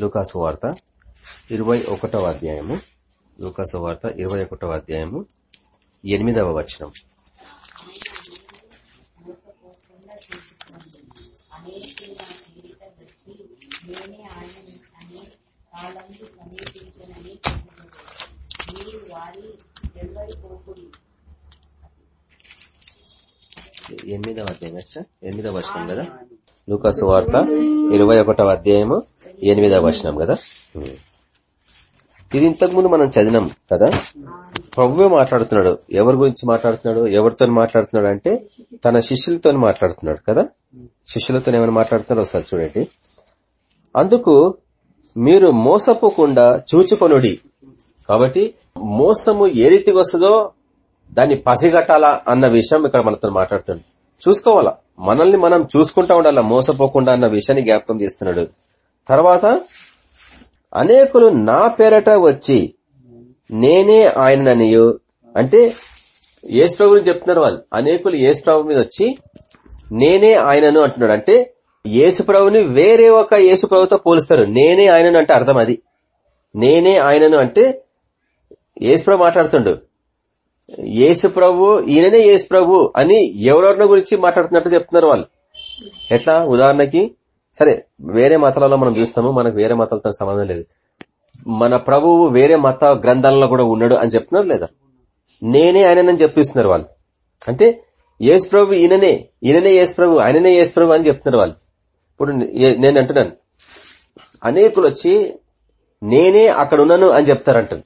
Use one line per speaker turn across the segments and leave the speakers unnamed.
లూకాసు వార్త ఇరవై ఒకటవ అధ్యాయము. లూకాసు వార్త ఇరవై ఒకటవ అధ్యాయము. ఎనిమిదవ వచనం. ఎనిమిదవ అధ్యాయం ఎనిమిదవ వచనం కదా? లూకాసు వార్త ఇరవై ఒకటవ అధ్యాయము ఎనిమిదవ వచనం కదా? ఇది ఇంతకుముందు మనం చదివినాం కదా? ప్రభువే మాట్లాడుతున్నాడు. ఎవరి గురించి మాట్లాడుతున్నాడు? ఎవరితో మాట్లాడుతున్నాడు అంటే తన శిష్యులతో మాట్లాడుతున్నాడు కదా? శిష్యులతో ఏమైనా మాట్లాడుతున్నాడు ఒకసారి చూడండి. అందుకు మీరు మోసపోకుండా చూచుకొనుడి. కాబట్టి మోసము ఏ రీతికి వస్తుందో దాన్ని పసిగట్టాలా అన్న విషయం ఇక్కడ మనతో మాట్లాడుతున్నాడు. చూసుకోవాలా? మనల్ని మనం చూసుకుంటా ఉండాలా మోసపోకుండా అన్న విషయాన్ని జ్ఞాపకం చేస్తున్నాడు. తర్వాత అనేకులు నా పేరట వచ్చి నేనే ఆయననియు అంటే యేసు గురించి చెప్తున్నారు వాళ్ళు. అనేకులు యేసు ప్రభు మీద వచ్చి నేనే ఆయనను అంటున్నాడు. అంటే యేసు ప్రభుని వేరే ఒక యేసు ప్రభుతో పోలుస్తారు. నేనే ఆయనను అంటే అర్థం అది. నేనే ఆయనను అంటే యేసు ప్రభు మాట్లాడుతుండు. యేసు ప్రభు ఈయననే యేసు ప్రభు అని ఎవరెవరిన గురించి మాట్లాడుతున్నట్టు చెప్తున్నారు వాళ్ళు? ఎట్లా? ఉదాహరణకి సరే వేరే మతాలలో మనం చూస్తాము మనకు వేరే మతాలతో సంబంధం లేదు. మన ప్రభువు వేరే మత గ్రంథాలలో కూడా ఉన్నాడు అని చెప్తున్నారు లేదా? నేనే ఆయనని చెప్పిస్తున్నారు వాళ్ళు. అంటే యేసు ప్రభు ఈయననే ఈయననే యేసు ప్రభు ఆయననే యేసు ప్రభు అని చెప్తున్నారు వాళ్ళు. ఇప్పుడు నేను అంటున్నాను. అనేకులు వచ్చి నేనే అక్కడ ఉన్నాను అని చెప్తారంటారు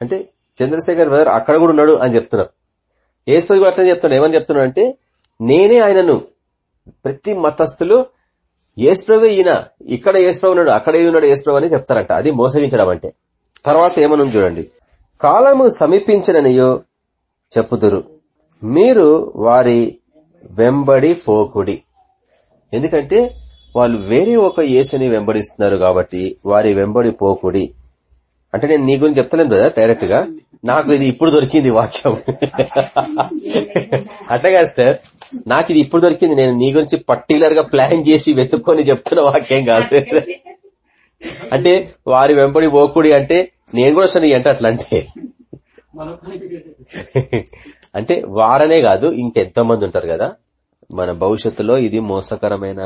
అంటే చంద్రశేఖర్ బ్రదర్ అక్కడ కూడా ఉన్నాడు అని చెప్తున్నారు. ఏసు కూడా అట్లనే చెప్తున్నాడు. ఏమని చెప్తున్నాడు అంటే నేనే ఆయనను. ప్రతి మతస్థులు ఏసుప్రభు ఈయన. ఇక్కడ ఏసుప్రభు ఉన్నాడు అక్కడ ఉన్నాడు ఏసుప్రభు అని చెప్తారంట. అది మోసగించడం అంటే. తర్వాత ఏమనుంది చూడండి. కాలము సమీపించననియో చెప్పుదురు. మీరు వారి వెంబడి పోకుడి. ఎందుకంటే వాళ్ళు వేరే ఒక ఏసుని వెంబడిస్తున్నారు కాబట్టి వారి వెంబడి పోకుడి. అంటే నేను నీ గురించి చెప్తలేను కదా డైరెక్ట్గా నాకు ఇది ఇప్పుడు దొరికింది వాక్యం. అట్టగా సార్ నాకు ఇది ఇప్పుడు దొరికింది. నేను నీ గురించి పర్టికులర్గా ప్లాన్ చేసి వెతుక్కొని చెప్తున్న వాక్యం కాదు. అంటే వారి వెంబడి పోకుడి అంటే నేను కూడా వస్తాను అంటే అట్లా అంటే? అంటే వారనే కాదు ఇంకెంతో మంది ఉంటారు కదా? మన భవిష్యత్తులో ఇది మోసకరమైన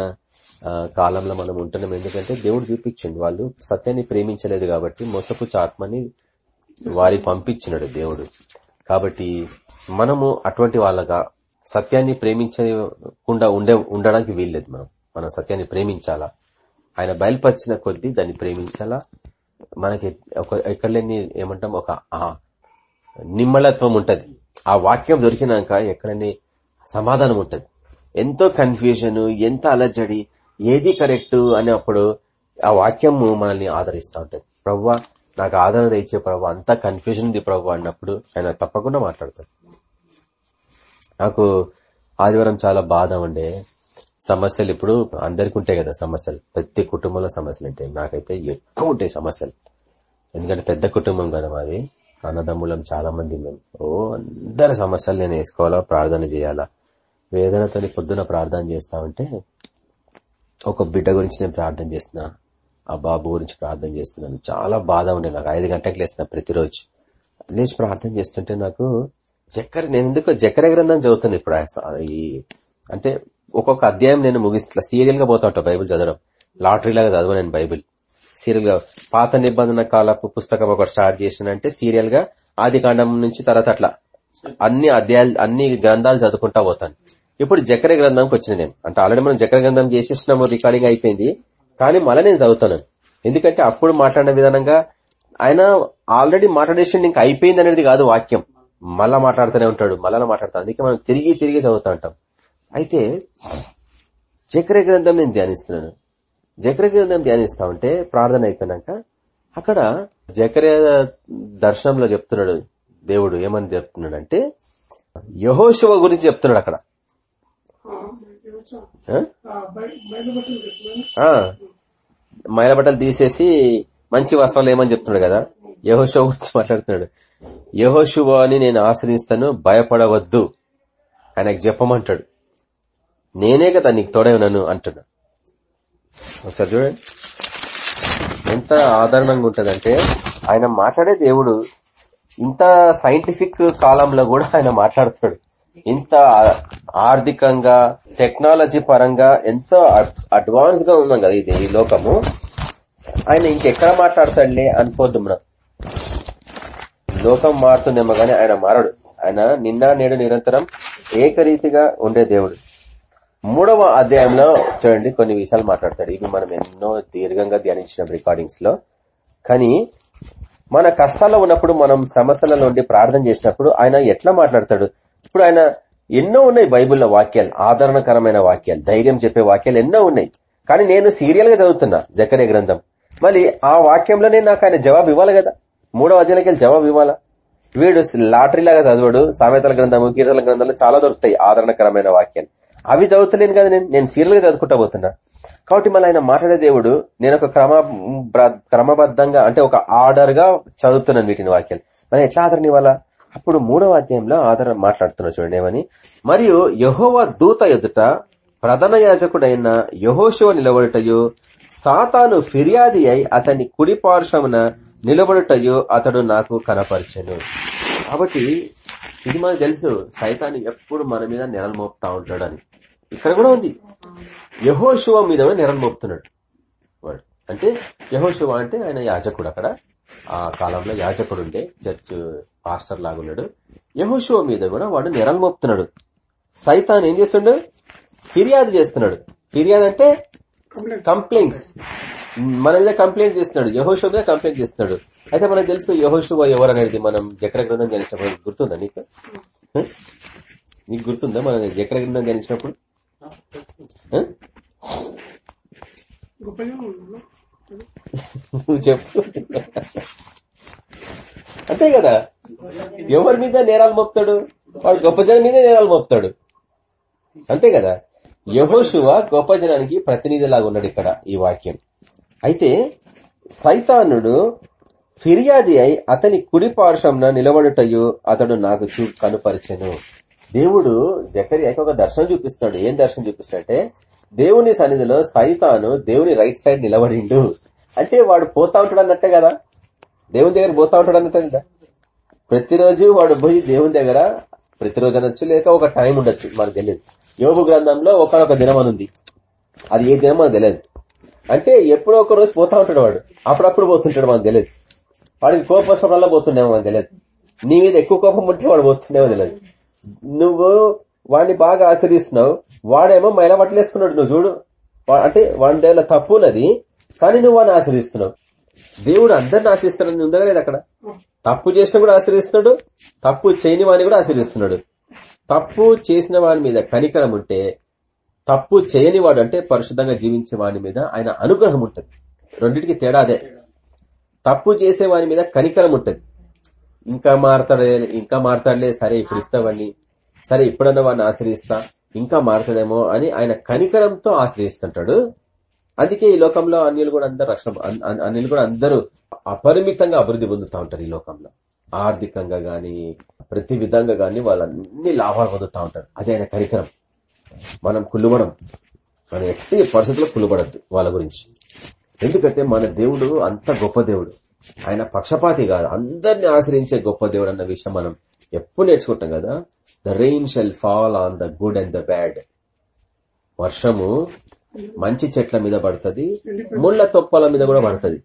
కాలంలో మనం ఉంటున్నాం. ఎందుకంటే దేవుడు చూపించండి వాళ్ళు సత్యాన్ని ప్రేమించలేదు కాబట్టి మోసపుచ్చ ఆత్మని వారి పంపించినాడు దేవుడు. కాబట్టి మనము అటువంటి వాళ్ళగా సత్యాన్ని ప్రేమించకుండా ఉండే ఉండడానికి వీల్లేదు మనం. మనం సత్యాన్ని ప్రేమించాలా? ఆయన బయలుపరిచిన కొద్దీ దాన్ని ప్రేమించాలా? మనకి ఒక ఎక్కడ లేని ఏమంటాం? ఒక ఆ నిమ్మలత్వం ఉంటది. ఆ వాక్యం దొరికినాక ఎక్కడని సమాధానం ఉంటది. ఎంతో కన్ఫ్యూజన్ ఎంత అలజడి ఏది కరెక్ట్ అన్నప్పుడు ఆ వాక్యము మనల్ని ఆదరిస్తూ ఉంటది. ప్రవ్వా నాకు ఆదరణ ఇచ్చే ప్రభు అంత కన్ఫ్యూజన్ ఉంది ప్రభు అన్నప్పుడు ఆయన తప్పకుండా మాట్లాడతాడు. నాకు ఆదివారం చాలా బాధ ఉండే. సమస్యలు ఇప్పుడు అందరికి ఉంటాయి కదా సమస్యలు. ప్రతి కుటుంబంలో సమస్యలు ఉంటాయి. నాకైతే ఎక్కువ ఉంటాయి సమస్యలు. ఎందుకంటే పెద్ద కుటుంబం కదా మాది. అన్నదమ్ములం చాలా మంది మేము. ఓ అందరి సమస్యలు నేను వేసుకోవాలా? ప్రార్థన చేయాలా? వేదనతో పొద్దున ప్రార్థన చేస్తా ఉంటే ఒక బిడ్డ గురించి నేను ప్రార్థన చేస్తున్నా. ఆ బాబు గురించి ప్రార్థన చేస్తున్నాను. చాలా బాధ ఉండే నాకు. ఐదు గంటలకు లేస్తున్నా ప్రతిరోజు. లేచి ప్రార్థన చేస్తుంటే నాకు చక్కెర నేను ఎందుకు జక్కర గ్రంథం చదువుతాను ఇప్పుడు. ఈ అంటే ఒక్కొక్క అధ్యాయం నేను ముగిస్తా. సీరియల్గా పోతా ఉంటా బైబిల్ చదవడం. లాటరీ లాగా చదవ నేను బైబిల్. సీరియల్గా పాత నిబంధన కాలపు పుస్తకం ఒకటి స్టార్ట్ చేసినంటే సీరియల్గా ఆది నుంచి తర్వాత అట్లా అన్ని అధ్యాయాలు అన్ని గ్రంథాలు చదువుకుంటా పోతాను. ఇప్పుడు జకర గ్రంథంకి వచ్చిన నేను. అంటే ఆల్రెడీ మనం జకర గ్రంథం చేసేసినాము రికార్డింగ్ అయిపోయింది. కానీ మళ్ళీ నేను చదువుతాను. ఎందుకంటే అప్పుడు మాట్లాడిన విధానంగా ఆయన ఆల్రెడీ మాట్లాడేసి ఇంకా అయిపోయింది అనేది కాదు వాక్యం. మళ్ళా మాట్లాడుతూనే ఉంటాడు మళ్ళా మాట్లాడతాను అందుకే మనం తిరిగి తిరిగి చదువుతా ఉంటాం. అయితే చక్ర గ్రంథం నేను ధ్యానిస్తున్నాను. జకర గ్రంథం ధ్యానిస్తా ఉంటే ప్రార్థన అయిపోయినాక అక్కడ జకర దర్శనంలో చెప్తున్నాడు దేవుడు ఏమని చెప్తున్నాడు అంటే యహోశివ గురించి చెప్తున్నాడు అక్కడ. ఆ? మైల బట్టలు తీసేసి మంచి వస్త్రాలు ఏమని చెప్తున్నాడు కదా. యహోశివ గురించి మాట్లాడుతున్నాడు. యహోశువ అని నేను ఆశ్రయిస్తాను భయపడవద్దు. ఆయనకు చెప్పమంటాడు. నేనే కదా నీకు తోడే ఉన్నాను అంటున్నా. ఒకసారి చూడండి. ఎంత ఆదరణంగా ఉంటుందంటే ఆయన మాట్లాడే దేవుడు ఇంత సైంటిఫిక్ కాలంలో కూడా ఆయన మాట్లాడుతున్నాడు. ఇంత ఆర్థికంగా టెక్నాలజీ పరంగా ఎంతో అడ్వాన్స్గా ఉన్నాం కదా ఇది ఈ లోకము. ఆయన ఇంకెక్కడ మాట్లాడతాడులే అనుకోద్దు మనం. లోకం మారుతుందేమో గానీ ఆయన మారడు. ఆయన నిన్న నేడు నిరంతరం ఏకరీతిగా ఉండే దేవుడు. మూడవ అధ్యాయంలో చూడండి కొన్ని విషయాలు మాట్లాడతాడు. ఇవి మనం ఎన్నో దీర్ఘంగా ధ్యానించిన రికార్డింగ్స్లో. కానీ మన కష్టాల్లో ఉన్నప్పుడు మనం సమస్యల నుండి ప్రార్థన చేసినప్పుడు ఆయన ఎట్లా మాట్లాడతాడు? ఇప్పుడు ఆయన ఎన్నో ఉన్నాయి బైబిల్లో వాక్యాలు ఆదరణకరమైన వాక్యాలు ధైర్యం చెప్పే వాక్యాలు ఎన్నో ఉన్నాయి. కానీ నేను సీరియల్గా చదువుతున్నా జకరే గ్రంథం. మళ్ళీ ఆ వాక్యంలోనే నాకు ఆయన జవాబు ఇవ్వాలి కదా? మూడో అధ్యాయానికి వెళ్ళి జవాబు ఇవ్వాలా? వీడు లాటరీ లాగా చదవడు సామెతల గ్రంథము కీర్తన గ్రంథాలు చాలా దొరుకుతాయి ఆదరణకరమైన వాక్యాలు. అవి చదువుతలేను కదా నేను? నేను సీరియల్గా చదువుకుంటా పోతున్నా. కాబట్టి మళ్ళీ ఆయన మాట్లాడే దేవుడు నేను ఒక క్రమ క్రమబద్ధంగా అంటే ఒక ఆర్డర్గా చదువుతున్నాను వీటిని వాక్యాలు. మరి ఎట్లా ఆదరణ ఇవ్వాలా? అప్పుడు మూడవ అధ్యాయంలో ఆదరణ మాట్లాడుతున్నా చూడండి ఏమని? మరియు యహోవ దూత ఎదుట ప్రధాన యాజకుడైన యహోశివ నిలబడుటయు సాతాను ఫిర్యాది అయి అతని కుడి పార్శ్వమున నిలబడుటయు అతడు నాకు కనపరిచను. కాబట్టి ఇది మనకు తెలుసు సైతాన్ని ఎప్పుడు మన మీద నెరలు మోపుతా ఉంటాడని. ఇక్కడ కూడా ఉంది. యహోశివ మీద నెరలు మోపుతున్నాడు వాడు. అంటే యహోశివ అంటే ఆయన యాజకుడు అక్కడ. ఆ కాలంలో యాజకుడు ఉండే చర్చ్ పాస్టర్ లాగున్నాడు. యహోశివ మీద కూడా వాడు నెరలు మోపుతున్నాడు. సైతాన్ ఏం చేస్తుండు? ఫిర్యాదు చేస్తున్నాడు. ఫిర్యాదు అంటే కంప్లైంట్స్. మన మీద కంప్లైంట్ చేస్తున్నాడు. యహోషో మీద కంప్లైంట్ చేస్తున్నాడు. అయితే మనకు తెలుసు యహోషువ ఎవరు అనేది మనం జకర గ్రంథం జనించినప్పుడు గుర్తుందా నీకు? నీకు గుర్తుందా మనం జకర గ్రంథం జనించినప్పుడు నువ్వు చెప్పు. అంతే కదా? ఎవరి మీద నేరాలు మోపుతాడు? వాడు గొప్ప జనం మీదే నేరాలు మోపుతాడు. అంతే కదా? యహోశువ గొప్ప జనానికి ప్రతినిధిలాగా ఉన్నాడు ఇక్కడ ఈ వాక్యం. అయితే సైతానుడు ఫిర్యాది అయి అతని కుడి పార్శ్వంన నిలబడుటయు అతడు నాకు చూ కనుపరిచెను. దేవుడు జకరియాకి ఒక దర్శనం చూపిస్తున్నాడు. ఏం దర్శనం చూపిస్తాడంటే దేవుని సన్నిధిలో సైతాను దేవుని రైట్ సైడ్ నిలబడిండు. అంటే వాడు పోతా ఉంటాడు అన్నట్టే కదా? దేవుని దగ్గర పోతా ఉంటాడు అన్నట్టే కదా? ప్రతిరోజు వాడు పోయి దేవుని దగ్గర ప్రతిరోజు అనొచ్చు లేక ఒక టైం ఉండొచ్చు మనకు తెలియదు. యోగు గ్రంథంలో ఒకనొక దినం అని ఉంది. అది ఏ దినం మనకు తెలియదు. అంటే ఎప్పుడో ఒక రోజు పోతా ఉంటాడు వాడు. అప్పుడప్పుడు పోతుంటాడు మనకు తెలియదు. వాడికి కోపం వల్ల పోతుండేమో మనకు తెలియదు. నీ మీద ఎక్కువ కోపం ఉంటే వాడు పోతుండేమో తెలియదు. నువ్వు వాడిని బాగా ఆశ్రయిస్తున్నావు. వాడేమో మైల బట్టలేసుకున్నాడు నువ్వు చూడు. అంటే వాడి దగ్గర తప్పు ఉన్నది కానీ నువ్వు వాడిని ఆశ్రయిస్తున్నావు. దేవుడు అందరిని ఆశ్రయిస్తాడని ఉందా లేదు అక్కడ? తప్పు చేసిన కూడా ఆశ్రయిస్తున్నాడు తప్పు చేయని వాడిని కూడా ఆశ్రయిస్తున్నాడు తప్పు చేసిన వాడి మీద కనికరం ఉంటే తప్పు చేయని వాడు అంటే పరిశుద్ధంగా జీవించే వాడి మీద ఆయన అనుగ్రహం ఉంటుంది. రెండింటికి తేడా అదే. తప్పు చేసే వాని మీద కనికరం ఉంటది. ఇంకా మారతాడే ఇంకా మారతాడులే సరే ఇప్పుడు ఇస్తావని సరే ఇప్పుడన్నా వాడిని ఆశ్రయిస్తా ఇంకా మారతాడేమో అని ఆయన కనికరంతో ఆశ్రయిస్తుంటాడు అందుకే ఈ లోకంలో అన్యులు కూడా అందరు రక్షణ అన్యులు కూడా అందరూ అపరిమితంగా అభివృద్ధి పొందుతా ఉంటారు ఈ లోకంలో. ఆర్థికంగా గాని ప్రతి విధంగా గాని వాళ్ళన్ని లాభాలు పొందుతా ఉంటారు. అదే ఆయన కరికరం. మనం కుళ్ళుబడం. మన ఎట్టి పరిస్థితుల్లో కుళ్ళుబడద్దు వాళ్ళ గురించి. ఎందుకంటే మన దేవుడు అంత గొప్ప దేవుడు. ఆయన పక్షపాతి కాదు. అందరిని ఆశ్రయించే గొప్ప దేవుడు అన్న విషయం మనం ఎప్పుడు నేర్చుకుంటాం కదా? The rain shall fall on the good and the bad వర్షము మంచి చెట్ల మీద పడుతుంది ముళ్ళ తొప్పల మీద కూడా పడుతుంది.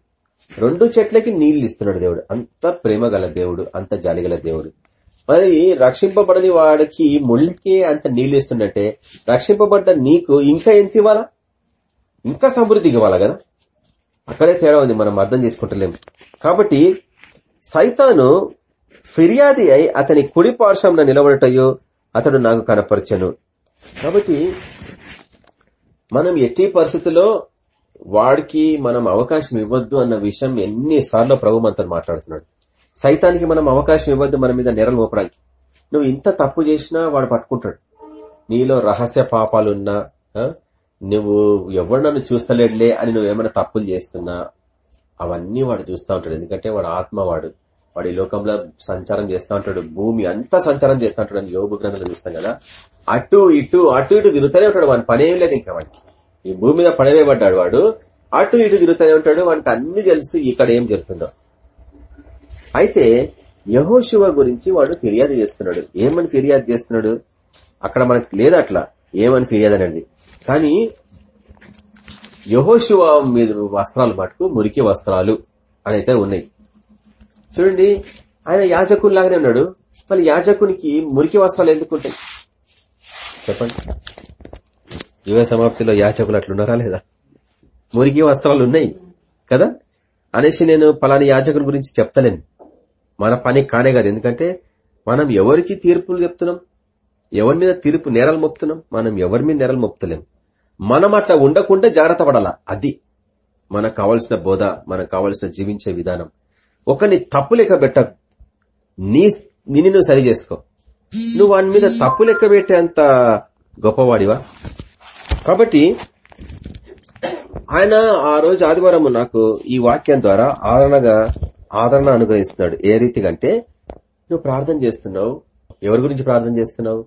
రెండు చెట్లకి నీళ్ళు ఇస్తున్నాడు దేవుడు. అంత ప్రేమ గల దేవుడు అంత జాలిగల దేవుడు. మరి రక్షింపబడని వాడికి ముళ్ళకి అంత నీళ్ళు ఇస్తుండే రక్షింపబడ్డ నీకు ఇంకా ఎంత ఇవ్వాలా? ఇంకా సమృద్ధి ఇవ్వాలా కదా? అక్కడే తేడా ఉంది మనం అర్థం చేసుకుంటలేం కాబట్టి సైతాను ఫిర్యాది అయి అతని కుడి పార్శ్వంలో నిలబడటయో అతడు నాకు కనపరచను. కాబట్టి మనం ఎట్టి పరిస్థితుల్లో వాడికి మనం అవకాశం ఇవ్వద్దు అన్న విషయం ఎన్నిసార్లు ప్రభు మనతో మాట్లాడుతున్నాడు. సైతానికి మనం అవకాశం ఇవ్వద్దు మన మీద నెరలు మోపడానికి. నువ్వు ఇంత తప్పు చేసినా వాడు పట్టుకుంటాడు. నీలో రహస్య పాపాలున్నా నువ్వు ఎవరు నన్ను చూస్తలేడులే అని నువ్వేమైనా తప్పులు చేస్తున్నా అవన్నీ వాడు చూస్తూ ఉంటాడు. ఎందుకంటే వాడు ఆత్మవాడు. వాడు ఈ లోకంలో సంచారం చేస్తూ ఉంటాడు. భూమి అంతా సంచారం చేస్తూ ఉంటాడు అని యోగు గ్రంథంలో చూస్తాం కదా. అటు ఇటు అటు ఇటు తిరుగుతూనే ఉంటాడు. వాడి పనేం లేదు ఇంకా వాడికి ఈ భూమి మీద పడవేయబడ్డాడు వాడు. అటు ఇటు తిరుగుతూనే ఉంటాడు. వానికి అన్ని తెలుసు ఇక్కడ ఏం జరుగుతుందో. అయితే యహోశివ గురించి వాడు ఫిర్యాదు చేస్తున్నాడు. ఏమని ఫిర్యాదు చేస్తున్నాడు? అక్కడ మనకు లేదు అట్లా. ఏమని ఫిర్యాదు అనేది. కానీ యహోశివ మీద వస్త్రాలు మటుకు మురికి వస్త్రాలు అని అయితే ఉన్నాయి. చూడండి ఆయన యాజకుని లాగానే ఉన్నాడు. మళ్ళీ యాజకునికి మురికి వస్త్రాలు ఎందుకు ఉంటాయి? చెప్పండి. యువ సమాప్తిలో యాచకులు అట్లున్నారా లేదా? మురికి వస్త్రాలు ఉన్నాయి కదా? అనేసి నేను పలాని యాచకుని గురించి చెప్తలేను. మన పని కానే కాదు. ఎందుకంటే మనం ఎవరికి తీర్పులు చెప్తున్నాం? ఎవరి మీద తీర్పు నేరాలు మోపుతున్నాం? మనం ఎవరి మీద నేరాలు మోపుతలేం? మనం అట్లా ఉండకుండా జాగ్రత్త పడాలా? అది మనకు కావాల్సిన బోధ మనకు కావాల్సిన జీవించే విధానం. ఒకరిని తప్పు లెక్క పెట్ట నీ నిన్ను నువ్వు సరి చేసుకో. నువ్వు వాని మీద తప్పు లెక్క పెట్టేంత గొప్పవాడివా? కాబట్టి ఆయన ఆ రోజు ఆదివారం నాకు ఈ వాక్యం ద్వారా ఆదరణగా ఆదరణ అనుగ్రహిస్తున్నాడు. ఏ రీతిగా అంటే నువ్వు ప్రార్థన చేస్తున్నావు. ఎవరి గురించి ప్రార్థన చేస్తున్నావు?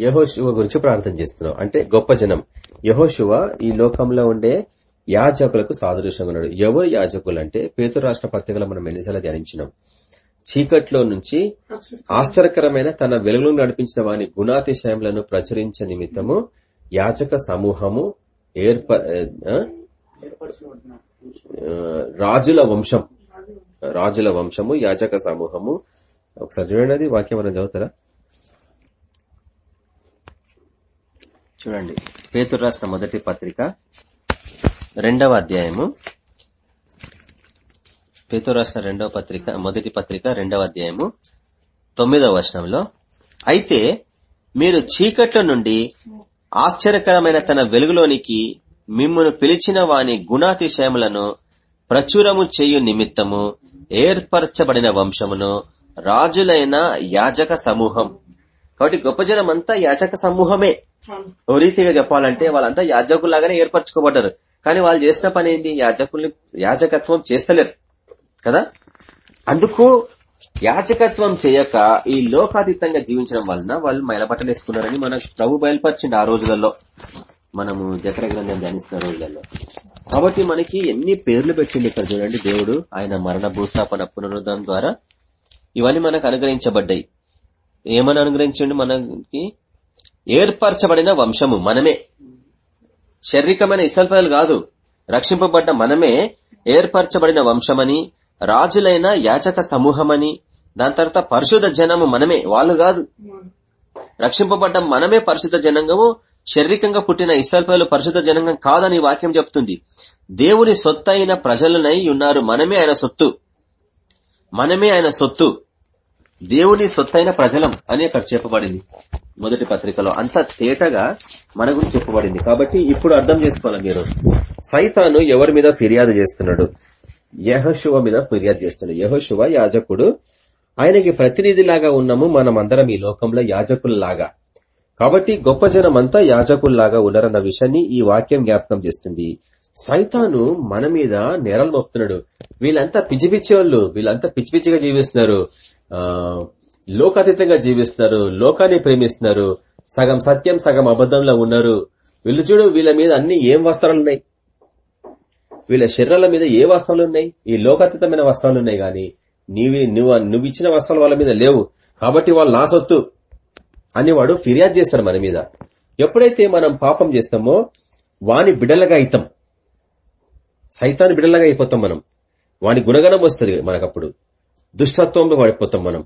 యహోశివ గురించి ప్రార్థన చేస్తున్నావు. అంటే గొప్ప జనం. యహోశివ ఈ లోకంలో ఉండే యాజకులకు సాదృశ్యంగా ఉన్నాడు. ఎవరు యాజకులు అంటే పేతురు రాష్ట్ర పత్రికలో మనం ఎన్నిసార్లు ధ్యానించినాం. చీకట్లో నుంచి ఆశ్చర్యకరమైన తన వెలుగులు నడిపించిన వాని గుణాతిశయములను ప్రచురించే నిమిత్తము యాచక సమూహము ఏర్ప రాజుల వంశం. రాజుల వంశము యాచక సమూహము. ఒకసారి చూడండి వాక్యం మనం చదువుతారా? చూడండి. పేతురు రాష్ట్ర మొదటి పత్రిక రెండవ అధ్యాయము. పేతో రాసిన రెండవ పత్రిక మొదటి పత్రిక రెండవ అధ్యాయము తొమ్మిదవ వచనంలో అయితే మీరు చీకట్ల నుండి ఆశ్చర్యకరమైన తన వెలుగులోనికి మిమ్మను పిలిచిన వాని గుణాతిశయములను ప్రచురము చేయు నిమిత్తము ఏర్పరచబడిన వంశమును రాజులైన యాజక సమూహం. కాబట్టి గొప్ప జనం అంతా యాజక సమూహమే. ఓ రీతిగా చెప్పాలంటే వాళ్ళంతా యాజకులాగానే ఏర్పరచుకోబడ్డారు. కానీ వాళ్ళు చేసిన పని ఏంటి? యాజకుల్ని యాజకత్వం చేస్తలేరు. కదా? అందుకు యాచకత్వం చేయక ఈ లోకాతీతంగా జీవించడం వలన వాళ్ళు మైలబట్టలు వేసుకున్నారని మనకు ప్రభు బయలుపరిచింది ఆ రోజులలో. మనము జకర గ్రంథం ధ్యానిస్తున్న రోజులలో. కాబట్టి మనకి ఎన్ని పేర్లు పెట్టింది ఇక్కడ చూడండి దేవుడు. ఆయన మరణ భూస్థాపన పునరుద్ధం ద్వారా ఇవన్నీ మనకు అనుగ్రహించబడ్డాయి. ఏమని అనుగ్రహించండి మనకి? ఏర్పరచబడిన వంశము మనమే. శారీరకమైన ఇసల్పాయలు కాదు. రక్షింపబడ్డ మనమే ఏర్పరచబడిన వంశమని రాజులైన యాచక సమూహమని దాని తర్వాత పరిశుద్ధ జనము మనమే వాళ్ళు కాదు. రక్షింపబడ్డ మనమే పరిశుద్ధ జనంగము శారీరకంగా పుట్టిన ఇస్రాయల్ పరిశుద్ధ జనంగం కాదని వాక్యం చెప్తుంది. దేవుని సొత్తు అయిన ప్రజలనై ఉన్నారు. మనమే ఆయన సొత్తు. మనమే ఆయన సొత్తు. దేవుని సొత్తైన ప్రజలం అని అక్కడ చెప్పబడింది. మొదటి పత్రికలో అంత తేటగా మన గురించి చెప్పబడింది. కాబట్టి ఇప్పుడు అర్థం చేసుకోవాలి మీరు. సైతాను ఎవరి మీద ఫిర్యాదు చేస్తున్నాడు? యహశువ మీద ఫిర్యాదు చేస్తున్నాడు. యహశువ యాజకుడు. ఆయనకి ప్రతినిధిలాగా ఉన్నాము మనమందరం ఈ లోకంలో యాజకుల్లాగా. కాబట్టి గొప్ప జనం అంతా యాజకుల్లాగా ఉన్నారన్న విషయాన్ని ఈ వాక్యం జ్ఞాపకం చేస్తుంది. సైతాను మన మీద నేరాలు మోపుతున్నాడు. వీళ్ళంతా పిచ్చి పిచ్చి వాళ్ళు. వీళ్ళంతా పిచ్చి పిచ్చిగా జీవిస్తున్నారు. లోకాతీతంగా జీవిస్తున్నారు లోకాన్ని ప్రేమిస్తున్నారు సగం సత్యం సగం అబద్ధంలో ఉన్నారు. వీళ్ళు చూడు వీళ్ళ మీద అన్ని ఏం వస్త్రాలు ఉన్నాయి? వీళ్ళ శరీరాల మీద ఏ వస్త్రాలు ఉన్నాయి? ఈ లోకాతీతమైన వస్త్రాలు ఉన్నాయి గాని నీవి నువ్వు నువ్వు ఇచ్చిన వస్త్రాలు వాళ్ళ మీద లేవు. కాబట్టి వాళ్ళు నా సొత్తు. అని వాడు ఫిర్యాదు చేస్తాడు మన మీద. ఎప్పుడైతే మనం పాపం చేస్తామో వాని బిడలగా అయితాం. సైతాన్ని బిడలగా అయిపోతాం మనం. వాని గుణగణం వస్తుంది మనకప్పుడు. దుష్టత్వంలో పడిపోతాం మనం.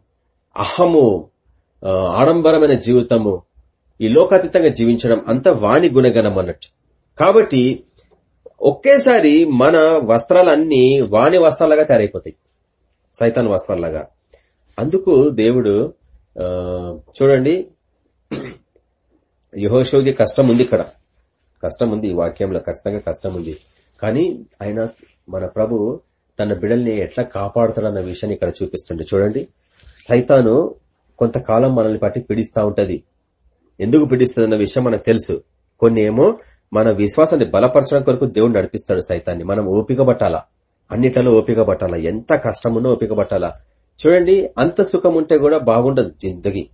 అహము ఆడంబరమైన జీవితము ఈ లోకాతీతంగా జీవించడం అంత వాణి గుణగణం అన్నట్టు. కాబట్టి ఒకేసారి మన వస్త్రాలన్నీ వాణి వస్త్రాలుగా తయారైపోతాయి. సైతాన్ వస్త్రాలుగా అందుకు దేవుడు చూడండి యహోషోకి కష్టం ఉంది ఇక్కడ. కష్టం ఉంది ఈ వాక్యంలో ఖచ్చితంగా కష్టం ఉంది. కానీ ఆయన మన ప్రభు తన బిడల్ని ఎట్లా కాపాడుతాడన్న విషయాన్ని ఇక్కడ చూపిస్తుండే. చూడండి. సైతాను కొంతకాలం మనల్ని పట్టి పీడిస్తా ఉంటది. ఎందుకు పీడిస్తుంది అన్న విషయం మనకు తెలుసు. కొన్ని ఏమో మన విశ్వాసాన్ని బలపరచడం కొరకు దేవుడు నడిపిస్తాడు సైతాన్ని. మనం ఓపిక పట్టాలా? అన్నిట్లలో ఓపిక పట్టాలా? ఎంత కష్టమున్నా ఓపిక పట్టాలా? చూడండి. అంత సుఖం ఉంటే కూడా బాగుండదు జిందగీ.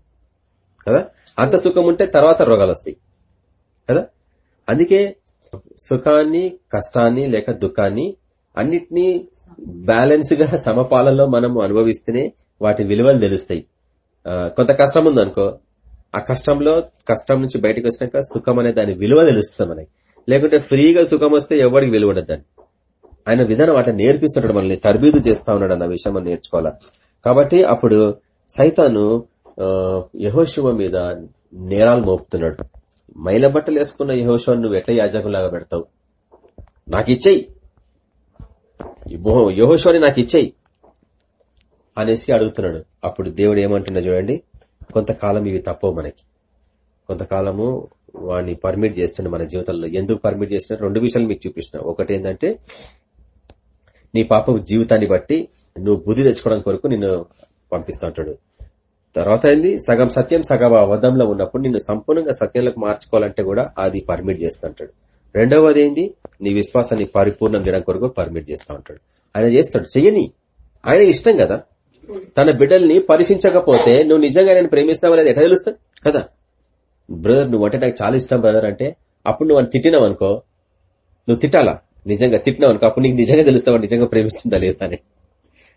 కదా? అంత సుఖం ఉంటే తర్వాత రోగాలు వస్తాయి. కదా? అందుకే సుఖాన్ని కష్టాన్ని లేక దుఃఖాన్ని అన్నిటినీ బ్యాలెన్స్గా సమపాలలో మనం అనుభవిస్తేనే వాటి విలువలు తెలుస్తాయి. కొంత కష్టం ఉందనుకో ఆ కష్టంలో కష్టం నుంచి బయటకు వచ్చినాక సుఖం అనే దాని విలువ తెలుస్తుంది మనకి. లేకుంటే ఫ్రీగా సుఖం వస్తే ఎవరికి విలువ ఉండదు ఆయన విధానం అట్లా నేర్పిస్తున్నాడు మనల్ని తరబీదు చేస్తా ఉన్నాడు అన్న విషయం మనం నేర్చుకోవాలా? కాబట్టి అప్పుడు సైతాను యహోశివ మీద నేరాలు మోపుతున్నాడు. మైల బట్టలు వేసుకున్న యహోశివ నువ్వు ఎట్లా యాజకులాగా పెడతావు? నాకు ఇచ్చేయి. యహోశివని నాకు ఇచ్చేయి అనేసి అడుగుతున్నాడు. అప్పుడు దేవుడు ఏమంటున్నా చూడండి కొంతకాలం ఇవి తప్పవు మనకి. కొంతకాలము వాడిని పర్మిట్ చేస్తుండే మన జీవితంలో. ఎందుకు పర్మిట్ చేస్తున్నా రెండు విషయాలు మీకు చూపిస్తున్నా. ఒకటి ఏంటంటే నీ పాప జీవితాన్ని బట్టి నువ్వు బుద్ధి తెచ్చుకోవడం కొరకు నిన్ను పంపిస్తా ఉంటాడు తర్వాత ఏంది? సగం సత్యం సగం అబద్ధంలో ఉన్నప్పుడు నిన్ను సంపూర్ణంగా సత్యంలోకి మార్చుకోవాలంటే కూడా అది పర్మిట్ చేస్తుంటాడు రెండవది ఏంది నీ విశ్వాసాన్ని పరిపూర్ణం చేయడం కొరకు పర్మిట్ చేస్తా ఉంటాడు. ఆయన చేస్తాడు. చెయ్యని. ఆయన ఇష్టం కదా. తన బిడ్డల్ని పరీక్షించకపోతే నువ్వు నిజంగా ఆయన ప్రేమిస్తావు అనేది ఎట్లా తెలుస్తుంది? కదా. బ్రదర్ నువ్వు అంటే నాకు చాలా ఇష్టం బ్రదర్ అంటే అప్పుడు నువ్వు తిట్టినావు అనుకో. నువ్వు తిట్టాలా? నిజంగా తిట్టినావు అనుకో. అప్పుడు నీకు నిజంగా తెలుస్తావా నిజంగా ప్రేమిస్తుందా లేదా అని.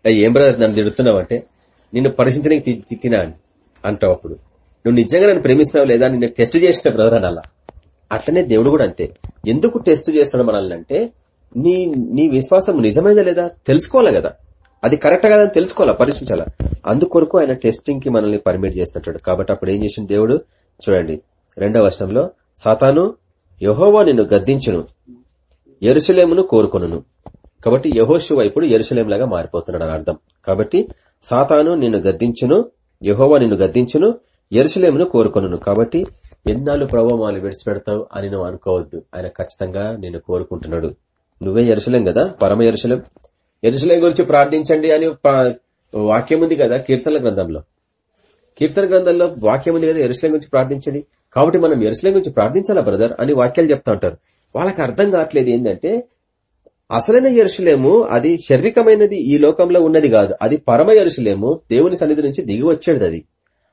ఏం బ్రదర్ నన్ను తిడుతున్నావు అంటే నిన్ను పరీక్షించడానికి తిట్టినా అని అంటావు అప్పుడు. నువ్వు నిజంగా నన్ను ప్రేమిస్తావు లేదా నిన్ను టెస్ట్ చేసిన బ్రదర్ అని అలా. అట్లనే దేవుడు కూడా అంతే. ఎందుకు టెస్ట్ చేస్తాడు మనల్ని అంటే నీ నీ విశ్వాసం నిజమైందా లేదా తెలుసుకోవాలి కదా. అది కరెక్ట్ కదా అని తెలుసుకోవాలా పరీక్షించాలా. అందుకొరకు ఆయన టెస్టింగ్కి మనల్ని పర్మిట్ చేస్తుంటాడు కాబట్టి అప్పుడు ఏం చేసిన దేవుడు? చూడండి రెండవ వర్షంలో సాతాను యహోవా నిన్ను గద్దించును ఎరుసలేమును కోరుకొనును. కాబట్టి యహోశివ ఇప్పుడు ఎరుసలేం లాగా మారిపోతున్నాడు అని అర్థం. కాబట్టి సాతాను నిన్ను గద్దించును యహోవా నిన్ను గద్దించును ఎరుసలేమును కోరుకొనును. కాబట్టి ఎన్నాళ్ళు ప్రభావాలు విడిచిపెడతావు అని నువ్వు అనుకోవద్దు. ఆయన ఖచ్చితంగా నేను కోరుకుంటున్నాడు. నువ్వే ఎరుసలేం కదా? పరమ ఎరుసలేం. ఎరుసలేం గురించి ప్రార్థించండి అని వాక్యం ఉంది కదా కీర్తనల గ్రంథంలో. కీర్తన గ్రంథంలో వాక్యం ఉంది కదా ఎరుసలేం గురించి ప్రార్థించండి. కాబట్టి మనం ఎరుసలేం గురించి ప్రార్థించాలా బ్రదర్? అని వాక్యాలు చెప్తా ఉంటారు. వాళ్ళకి అర్థం కావట్లేదు ఏంటంటే అసలైన ఎరుసలేము అది శారీరకమైనది ఈ లోకంలో ఉన్నది కాదు. అది పరమ ఎరుసలేము. దేవుని సన్నిధి నుంచి దిగి వచ్చేది అది.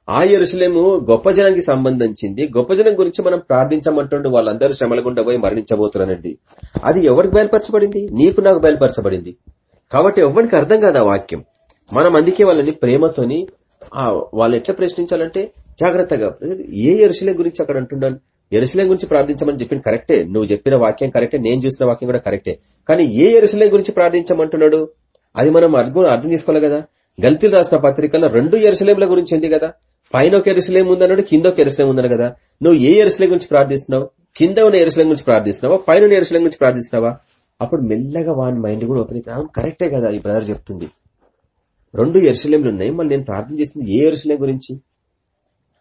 ఆ ఎరుసలేము గొప్ప జనానికి సంబంధించింది. గొప్ప జనం గురించి మనం ప్రార్థించమంటుండే వాళ్ళందరూ శ్రమల గుండా పోయి మరణించబోతున్నది అది ఎవరికి బయలుపరచబడింది? నీకు నాకు బయలుపరచబడింది. కాబట్టి ఎవరికి అర్థం కాదు ఆ వాక్యం. మనం అందుకే వాళ్ళని ప్రేమతోని వాళ్ళు ఎట్లా ప్రశ్నించాలంటే జాగ్రత్తగా ఏ ఎరుసలేం గురించి అక్కడ అంటున్నాను ఎరుసలేం గురించి ప్రార్థించమని చెప్పింది కరెక్టే. నువ్వు చెప్పిన వాక్యం కరెక్టే. నేను చూసిన వాక్యం కూడా కరెక్టే. కానీ ఏ ఎరుసలేం గురించి ప్రార్థించమంటున్నాడు? అది మనం అర్థం అర్థం చేసుకోవాలి కదా. గల్తీలు రాసిన పత్రికల్లో రెండు ఎరుసలేముల గురించి ఉంది కదా. పైన ఒక ఎరుసలేం ఉందన్నాడు కింద ఒక ఎరుసలేం ఉందన్నాడు కదా. నువ్వు ఏ ఎరుసలేం గురించి ప్రార్థిస్తున్నావు? కింద ఉన్న ఎరుసలేం గురించి ప్రార్థిస్తున్నావా? పైన ఉన్న ఎరుసలేం గురించి ప్రార్థిస్తున్నావా? అప్పుడు మెల్లగా వాని మైండ్ కూడా ఓపెన్ అవుతుంది కరెక్టే కదా ఈ బ్రదర్ చెప్తుంది. రెండు ఎరుసలేములు ఉన్నాయి మళ్ళీ నేను ప్రార్థన చేసింది ఏ ఎరుసలేం గురించి?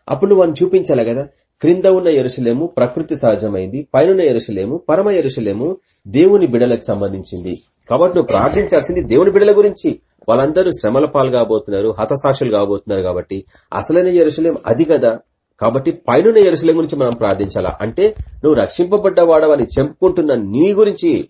అప్పుడు నువ్వు వాడిని చూపించాలి కదా? క్రింద ఉన్న ఎరుసలేము ప్రకృతి సహజమైంది పైన ఎరుసలేము పరమ ఎరుసలేము దేవుని బిడలకు సంబంధించింది. కాబట్టి నువ్వు ప్రార్థించాల్సింది దేవుని బిడల గురించి. వాళ్ళందరూ శ్రమల పాలు కాబోతున్నారు హతసాక్షులు కాబోతున్నారు కాబట్టి అసలైన ఎరుసలేం అది కదా? కాబట్టి పైన ఎరుసలేం గురించి మనం ప్రార్థించాలా? అంటే నువ్వు రక్షింపబడ్డవాడవని చెప్పుకుంటున్న నీ గురించి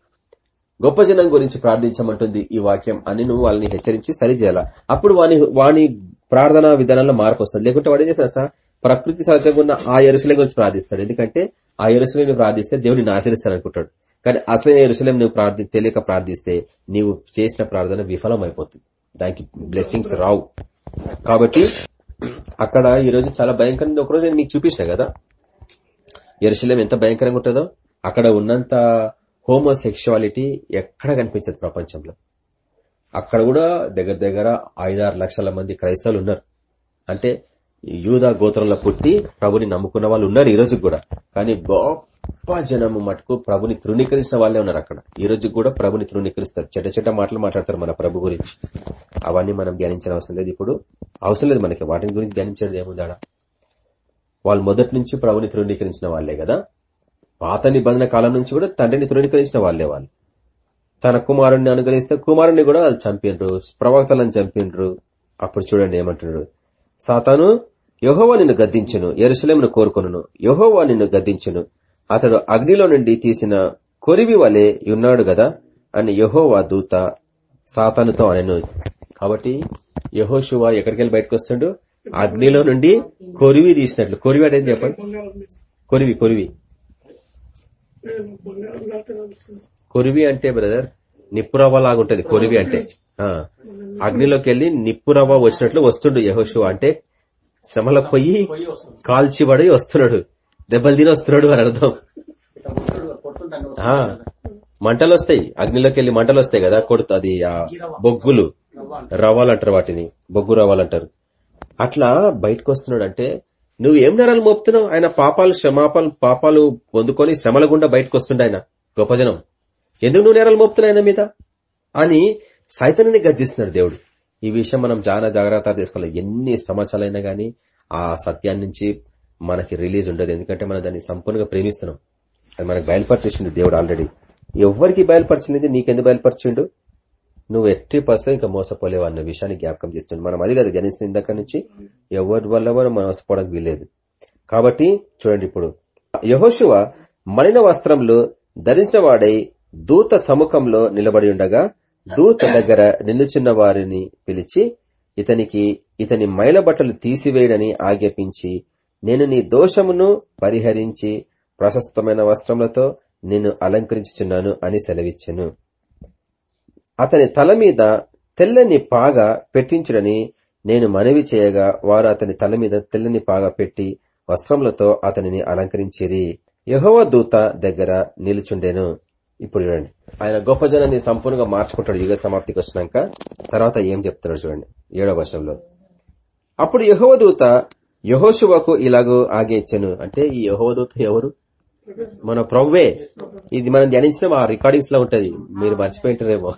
గొప్ప జనం గురించి ప్రార్థించమంటుంది ఈ వాక్యం అని నువ్వు వాళ్ళని హెచ్చరించి సరిచేయాలా? అప్పుడు వాని వాని ప్రార్థనా విధానంలో మార్పు వస్తుంది. లేకుంటే వాడు ఏం చేస్తాడు సార్? ప్రకృతి సహజంగా ఉన్న ఆ ఎరుసలేం గురించి ప్రార్థిస్తాడు. ఎందుకంటే ఆ ఎరుసలేం ప్రార్థిస్తే దేవుడిని ఆచరిస్తాడు కానీ అసలైన ఎరుసలేం నువ్వు ప్రార్థి తెలియక ప్రార్థిస్తే నీవు చేసిన ప్రార్థన విఫలం అయిపోతుంది దానికి బ్లెస్సింగ్స్ రావు. కాబట్టి అక్కడ ఈరోజు చాలా భయంకరంగా ఒకరోజు నేను మీకు చూపించిన కదా. ఎరుసలేం ఎంత భయంకరంగా ఉంటుందో. అక్కడ ఉన్నంత హోమోసెక్షువాలిటీ ఎక్కడ కనిపించదు ప్రపంచంలో. అక్కడ కూడా దగ్గర దగ్గర ఐదారు లక్షల మంది క్రైస్తవులు ఉన్నారు. అంటే యూదా గోత్రంలో పుట్టి ప్రభుని నమ్ముకున్న వాళ్ళు ఉన్నారు ఈ రోజు కూడా. కానీ గొప్ప జనము మటుకు ప్రభుని తృణీకరించిన వాళ్ళే ఉన్నారు అక్కడ. ఈ రోజు కూడా ప్రభుని తృణీకరిస్తారు. చెడ్డ చెడ్డ మాటలు మాట్లాడతారు మన ప్రభు గురించి. అవన్నీ మనం ధ్యానించిన అవసరం లేదు ఇప్పుడు. అవసరం లేదు మనకి. వాటిని గురించి ధ్యానించేది ఏముందాడా? వాళ్ళు మొదటి నుంచి ప్రభుని తృణీకరించిన వాళ్ళే కదా. పాత నిబంధన కాలం నుంచి కూడా తండ్రిని తృణీకరించిన వాళ్ళే వాళ్ళు. తన కుమారుణ్ణి అనుగ్రహిస్తే కుమారుణ్ణి కూడా వాళ్ళు చంపిండ్రు ప్రవక్తలను చంపిండ్రు అప్పుడు చూడండి ఏమంటున్నారు సాతాను యహోవా నిన్ను గద్దించను ఎరుసలేమును కోరుకొను యహోవా నిన్ను గద్దించను. అతడు అగ్నిలో నుండి తీసిన కొరివి వలె ఉన్నాడు గదా అని యహోవా దూత సాతానుతో అనను. కాబట్టి యహోశువా ఎక్కడికి వెళ్ళి బయటకు వస్తాడు? అగ్నిలో నుండి కొరివి తీసినట్లు. కొరివి అంటే చెప్పండి? కొరివి కొరివి. కొరివి అంటే బ్రదర్ నిప్పురవ్వ లాగుంటది కొరివి అంటే. ఆ. అగ్నిలోకి వెళ్ళి నిప్పురవ్వ వచ్చినట్లు వస్తుండు యహోషు అంటే శ్రమల పొయ్యి కాల్చిబడి వస్తున్నాడు. దెబ్బలు తిని వస్తున్నాడు అని అర్థం. ఆ, మంటలు వస్తాయి అగ్నిలోకి వెళ్ళి మంటలు వస్తాయి కదా కొడుతు అది ఆ బొగ్గులు. రవ్వాలంటారు అంటారు వాటిని. బొగ్గు రవ్వలు అంటారు అట్లా బయటకు వస్తున్నాడు అంటే నువ్వు ఏం నేరాలు మోపుతున్నావు? ఆయన పాపాలు క్షమాపాలు పాపాలు పొందుకొని శ్రమల గుండా బయటకు వస్తుండే ఆయన గొప్ప జనం. ఎందుకు నువ్వు నేరాలు మోపుతున్నావు ఆయన మీద? అని సైతాన్ని గద్దిస్తున్నాడు దేవుడు. ఈ విషయం మనం చాలా జాగ్రత్త తీసుకోవాలి. ఎన్ని సంవత్సరాలైనా గానీ ఆ సత్యాన్ని నుంచి మనకి రిలీజ్ ఉండదు. ఎందుకంటే మనం దాన్ని సంపూర్ణంగా ప్రేమిస్తున్నాం. అది మనకు బయలుపరిచేసింది దేవుడు ఆల్రెడీ. ఎవరికి బయలుపరిచింది? నీకెందుకు బయలుపరిచిండు? నువ్వు ఎట్టి పర్సెంట్ ఇంకా మోసపోలేవు అన్న విషయాన్ని జ్ఞాపకం చేస్తుంది మనం అది కాదు గణించిన ఇందాక నుంచి ఎవరి వల్ల మనం మోసపోవడానికి వీలేదు కాబట్టి చూడండి ఇప్పుడు. యహోశివ మలిన వస్త్రంలో ధరించిన వాడై దూత సముఖంలో నిలబడి ఉండగా దూత దగ్గర నిన్నుచున్న వారిని పిలిచి ఇతనికి ఇతని మైల బట్టలు తీసివేయడని ఆజ్ఞాపించి నేను నీ దోషమును పరిహరించి ప్రశస్తమైన వస్త్రములతో నిన్ను అలంకరించుచున్నాను అని సెలవిచ్చెను. అతని తల మీద తెల్లని పాగ పెట్టించుడని నేను మనవి చేయగా వారు అతని తల మీద తెల్లని పాగ పెట్టి వస్త్రములతో అతనిని అలంకరించిరి. యహోవ దూత దగ్గర నిలుచుండెను. ఇప్పుడు చూడండి. ఆయన గొప్ప జనాన్ని సంపూర్ణంగా మార్చుకుంటాడు. యుగ సమాప్తికి వచ్చినాక తర్వాత ఏం చెప్తున్నాడు చూడండి. ఏడవ వర్షంలో అప్పుడు యహోవ దూత యహోశువకు ఇలాగూ ఆగేచ్చను అంటే ఈ యహోదూత ఎవరు? మన ప్రవ్వే ఇది మనం ధ్యానించిన. ఆ రికార్డింగ్స్లో ఉంటది. మీరు మర్చిపోయింటారేమో.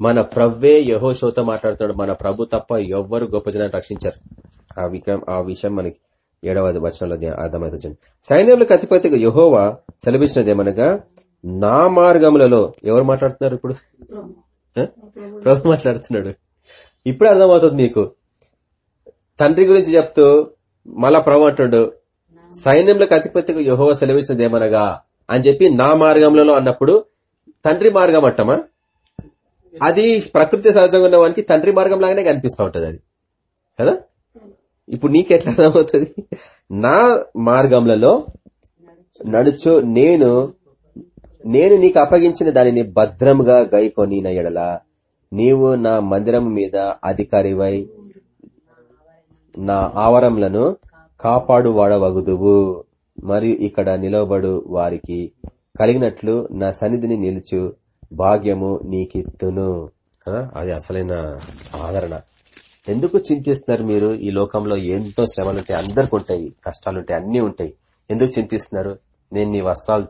మన ప్రవ్వే యహోశోత మాట్లాడుతున్నాడు. మన ప్రభు తప్ప ఎవ్వరు గొప్ప జనాన్ని రక్షించారు. ఆ విషయం ఆ విషయం మనకి ఏడవది వచనంలో అర్థమవుతుంది. సైన్యంలో అధిపతిగా యహోవా సెలవిచ్చినదేమనగా నా మార్గములలో ఎవరు మాట్లాడుతున్నారు ఇప్పుడు? ప్రభు. మాట్లాడుతున్నాడు. ఇప్పుడు అర్థమవుతుంది మీకు తండ్రి గురించి చెప్తూ మళ్ళా ప్రభు అంటాడు సైన్యములకు అధిపతిగా యహోవ సెలవిచ్చినది ఏమనగా? అని చెప్పి నా మార్గంలో అన్నప్పుడు తండ్రి మార్గం అంటమా? అది ప్రకృతి సహజంగా ఉన్న వానికి తండ్రి మార్గం లాగానే కనిపిస్తూ ఉంటది అది. కదా? ఇప్పుడు నీకెట్లా అర్థమవుతుంది? నా మార్గములలో నడుచు నేను నేను నీకు అప్పగించిన దానిని భద్రముగా గైకొని ఎడల. నీవు నా మందిరం మీద అధికారివై నా ఆవరంలను కాపాడు వాడవగుదువు మరియు ఇక్కడ నిలవబడు వారికి కలిగినట్లు నా సన్నిధిని నిలుచు భాగ్యము నీకిత్తును. అది అసలైన ఆదరణ. ఎందుకు చింతిస్తున్నారు మీరు? ఈ లోకంలో ఎంతో శ్రమలుంటాయి అందరికి ఉంటాయి కష్టాలుంటాయి అన్నీ ఉంటాయి. ఎందుకు చింతిస్తున్నారు? నేను నీ వస్త్రాలు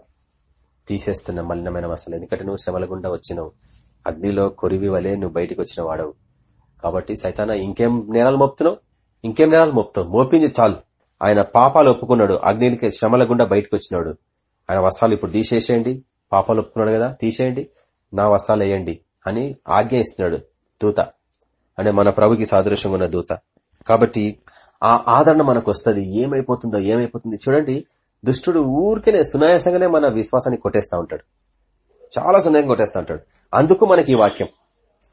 తీసేస్తున్న మలినమైన వస్త్రాలు ఎందుకంటే నువ్వు శ్రమల గుండా వచ్చినావు. అగ్నిలో కొరివి వలె నువ్వు బయటికి వచ్చిన వాడవు. కాబట్టి సైతాన ఇంకేం నేరాలు మోపుతున్నావు? ఇంకేం నేరాలు మోపుతావు? మోపింది చాలు. ఆయన పాపాలు ఒప్పుకున్నాడు. అగ్నికి శ్రమల గుండా బయటకు వచ్చినాడు. ఆయన వస్త్రాలు ఇప్పుడు తీసేసేయండి. పాపాలు ఒప్పుకున్నాడు కదా? తీసేయండి. నా వస్త్రాలు వేయండి అని ఆజ్ఞ ఇస్తున్నాడు దూత. అంటే మన ప్రభుకి సాదృశ్యంగా ఉన్న దూత. కాబట్టి ఆ ఆదరణ మనకు వస్తుంది. ఏమైపోతుందో ఏమైపోతుంది? చూడండి. దుష్టుడు ఊరికేనే సునాయాసంగానే మన విశ్వాసాన్ని కొట్టేస్తా ఉంటాడు. చాలా సున్నంగా కొట్టేస్తా ఉంటాడు. అందుకు మనకి ఈ వాక్యం.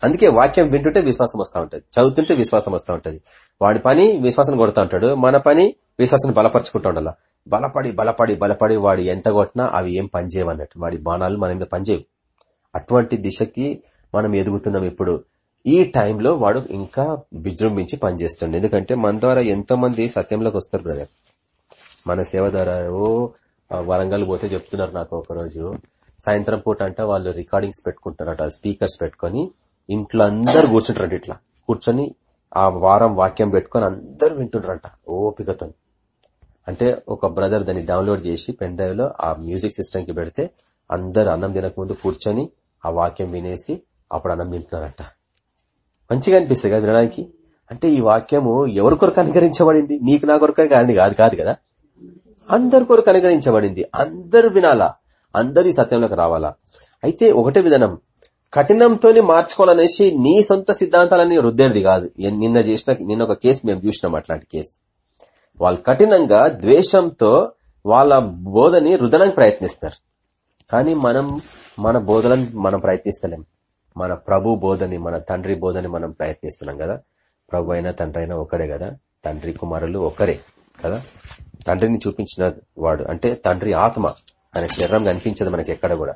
అందుకే వాక్యం వింటుంటే విశ్వాసం వస్తూ ఉంటుంది. చదువుతుంటే విశ్వాసం వస్తా ఉంటుంది. వాడి పని విశ్వాసం కొడుతూ ఉంటాడు. మన పని విశ్వాసాన్ని బలపరుచుకుంటా ఉండాల. బలపడి బలపడి బలపడి వాడు ఎంత కొట్టినా అవి ఏం పనిచేయవన్నట్టు వాడి బాణాలు మన మీద పనిచేయవు అటువంటి దిశకి మనం ఎదుగుతున్నాం ఇప్పుడు. ఈ టైంలో వాడు ఇంకా విజృంభించి పనిచేస్తుండే ఎందుకంటే మన ద్వారా ఎంతో మంది సత్యంలోకి వస్తారు బ్రదర్ మన సేవ ద్వారా ఓ వరంగల్ పోతే చెప్తున్నారు నాకు ఒకరోజు. సాయంత్రం పూట అంట వాళ్ళు రికార్డింగ్స్ పెట్టుకుంటారట స్పీకర్స్ పెట్టుకొని ఇంట్లో అందరు కూర్చుంటారట ఇట్లా. కూర్చొని ఆ వారం వాక్యం పెట్టుకొని అందరు వింటుంటారంట ఓపికతో అంటే ఒక బ్రదర్ దాన్ని డౌన్లోడ్ చేసి పెన్ డ్రైవ్లో ఆ మ్యూజిక్ సిస్టమ్కి పెడితే అందరు అన్నం తినకముందు కూర్చొని ఆ వాక్యం వినేసి అప్పుడు అన్నం తింటున్నారంట. మంచిగా అనిపిస్తుంది కదా వినడానికి. అంటే ఈ వాక్యము ఎవరి కొరకు అనుకరించబడింది? నీకు నా కొరకు కాదు కాదు కదా. అందరి కొరకు అనుగ్రహించబడింది. అందరు వినాలా? అందరి సత్యంలోకి రావాలా? అయితే ఒకటే విధానం. కఠినంతో మార్చుకోవాలనేసి నీ సొంత సిద్ధాంతాలని రుద్దేది కాదు. నిన్న చేసిన నిన్న ఒక కేసు మేము చూసినాం అట్లాంటి కేసు. వాళ్ళు కఠినంగా ద్వేషంతో వాళ్ళ బోధని రుదడానికి ప్రయత్నిస్తారు. కానీ మనం మన బోధలను మనం ప్రయత్నిస్తలేం. మన ప్రభు బోధని మన తండ్రి బోధని మనం ప్రయత్నిస్తున్నాం కదా. ప్రభు అయినా తండ్రి అయినా ఒకడే కదా. తండ్రి కుమారులు ఒకరే కదా. తండ్రిని చూపించిన వాడు. అంటే తండ్రి ఆత్మ ఆయన శరీరం కనిపించదు మనకి ఎక్కడ కూడా.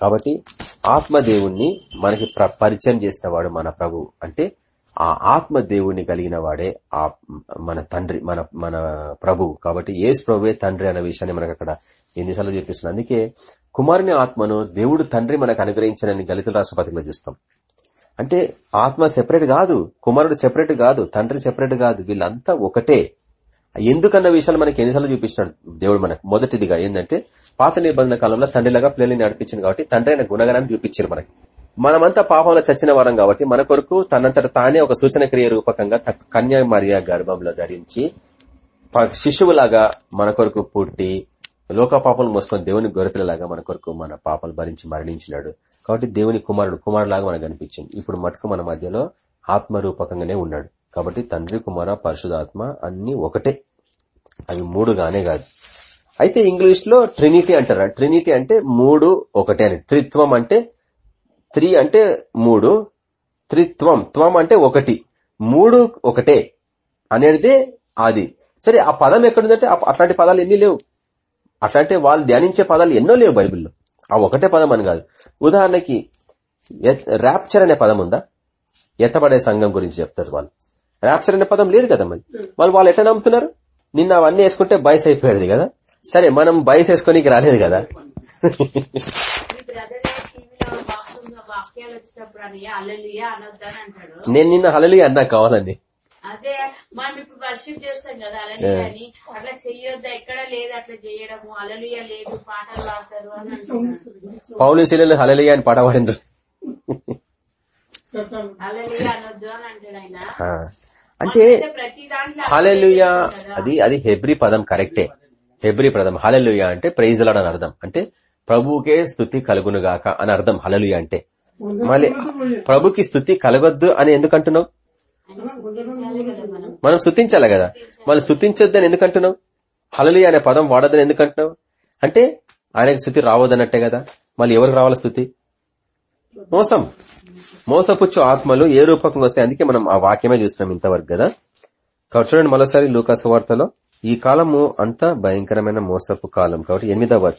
కాబట్టి ఆత్మదేవుణ్ణి మనకి పరిచయం చేసిన వాడు మన ప్రభు. అంటే ఆ ఆత్మ దేవుణ్ణి కలిగిన వాడే ఆ మన తండ్రి మన మన ప్రభు. కాబట్టి ఏసు ప్రభువే తండ్రి అనే విషయాన్ని మనకు అక్కడ ఎన్నిసార్లు చూపిస్తుంది అందుకే కుమారుని ఆత్మను దేవుడు తండ్రి మనకు అనుగ్రహించనని దళితుల రాష్ట్రపతిలో చూస్తాం. అంటే ఆత్మ సెపరేట్ కాదు కుమారుడు సెపరేట్ కాదు తండ్రి సెపరేట్ కాదు వీళ్ళంతా ఒకటే. ఎందుకన్న విషయాలు మనకి ఎన్నిసార్లు చూపించినాడు దేవుడు మనకు? మొదటిదిగా ఏంటంటే పాత నిబంధన కాలంలో తండ్రిలాగా పిల్లల్ని నడిపించింది కాబట్టి తండ్రి అయిన గుణగణాన్ని చూపించారు మనకి. మనమంతా పాపంలో చచ్చిన వారం కాబట్టి మన కొరకు తనంతట తానే ఒక సూచన క్రియ రూపకంగా కన్యామర్య గర్భంలో ధరించి శిశువులాగా మన కొరకు పుట్టి లోక పాపలు మోసుకొని దేవుని గొరపిల్లలాగా మన కొరకు మన పాపలు భరించి మరణించినాడు. కాబట్టి దేవుని కుమారుడు కుమారులాగా మనకు కనిపించింది. ఇప్పుడు మటుకు మన మధ్యలో ఆత్మ రూపకంగానే ఉన్నాడు. కాబట్టి తండ్రి కుమార పరిశుధాత్మ అన్ని ఒకటే. అవి మూడుగానే కాదు. అయితే ఇంగ్లీష్లో ట్రినిటీ అంటారు. ట్రినిటీ అంటే మూడు ఒకటే అని. త్రిత్వం అంటే త్రీ అంటే మూడు త్రిత్వం. త్వం అంటే ఒకటి. మూడు ఒకటే అనేది అది సరే ఆ పదం ఎక్కడుందంటే అట్లాంటి పదాలు ఎన్ని లేవు? అట్లాంటి వాళ్ళు ధ్యానించే పదాలు ఎన్నో లేవు బైబిల్లో. ఆ ఒకటే పదం అని కాదు. ఉదాహరణకి ర్యాప్చర్ అనే పదం ఉందా? ఎత్తబడే సంఘం గురించి చెప్తారు వాళ్ళు. ర్యాప్చర్ అనే పదం లేదు కదా మరి? వాళ్ళు వాళ్ళు ఎట్లా నమ్ముతున్నారు? నిన్న అవన్నీ వేసుకుంటే బయస్ అయిపోయాడు కదా? సరే మనం బయస్ వేసుకోనికి రాలేదు కదా? నేను నిన్న హలలి అన్నా కావాలండి.
అదే మనం ఇప్పుడు వర్షిప్ చేస్తాం కదా అలలు అని. అట్లా చెయ్యొద్దా ఎక్కడ లేదు అట్లా చేయడము. అలలుయ లేదు పాటలు పాడతారు అని
పౌలు శీలలు హలలి అని పడవాడినారు
అలలుయ అనొద్దు అని అంటాడు ఆయన.
అంటే హలెలుయా అది అది హెబ్రి పదం కరెక్టే. హెబ్రి పదం హలెలుయా అంటే ప్రైజలాడ్ అని అర్థం. అంటే ప్రభుకే స్థుతి కలుగునుగాక అని అర్థం హలలుయ అంటే. మళ్ళీ ప్రభుకి స్థుతి కలగొద్దు అని ఎందుకు అంటున్నావు మనం. స్థుతించాలి కదా. మనం స్థుతించొద్దని ఎందుకు అంటున్నావు హలలుయ అనే పదం వాడొద్దని ఎందుకు అంటున్నావు అంటే ఆయనకి స్థుతి రావద్దన్నట్టే కదా. మళ్ళీ ఎవరికి రావాల స్థుతి? మోసం. మోసపుచ్చు ఆత్మలు ఏ రూపకంగా వస్తాయి? అందుకే మనం ఆ వాక్యమే చూస్తున్నాం ఇంతవరకు కదా. కాబట్టి చూడండి మరోసారి లూకాసు వార్తలో ఈ కాలము అంతా భయంకరమైన మోసపు కాలం. కాబట్టి ఎనిమిదవ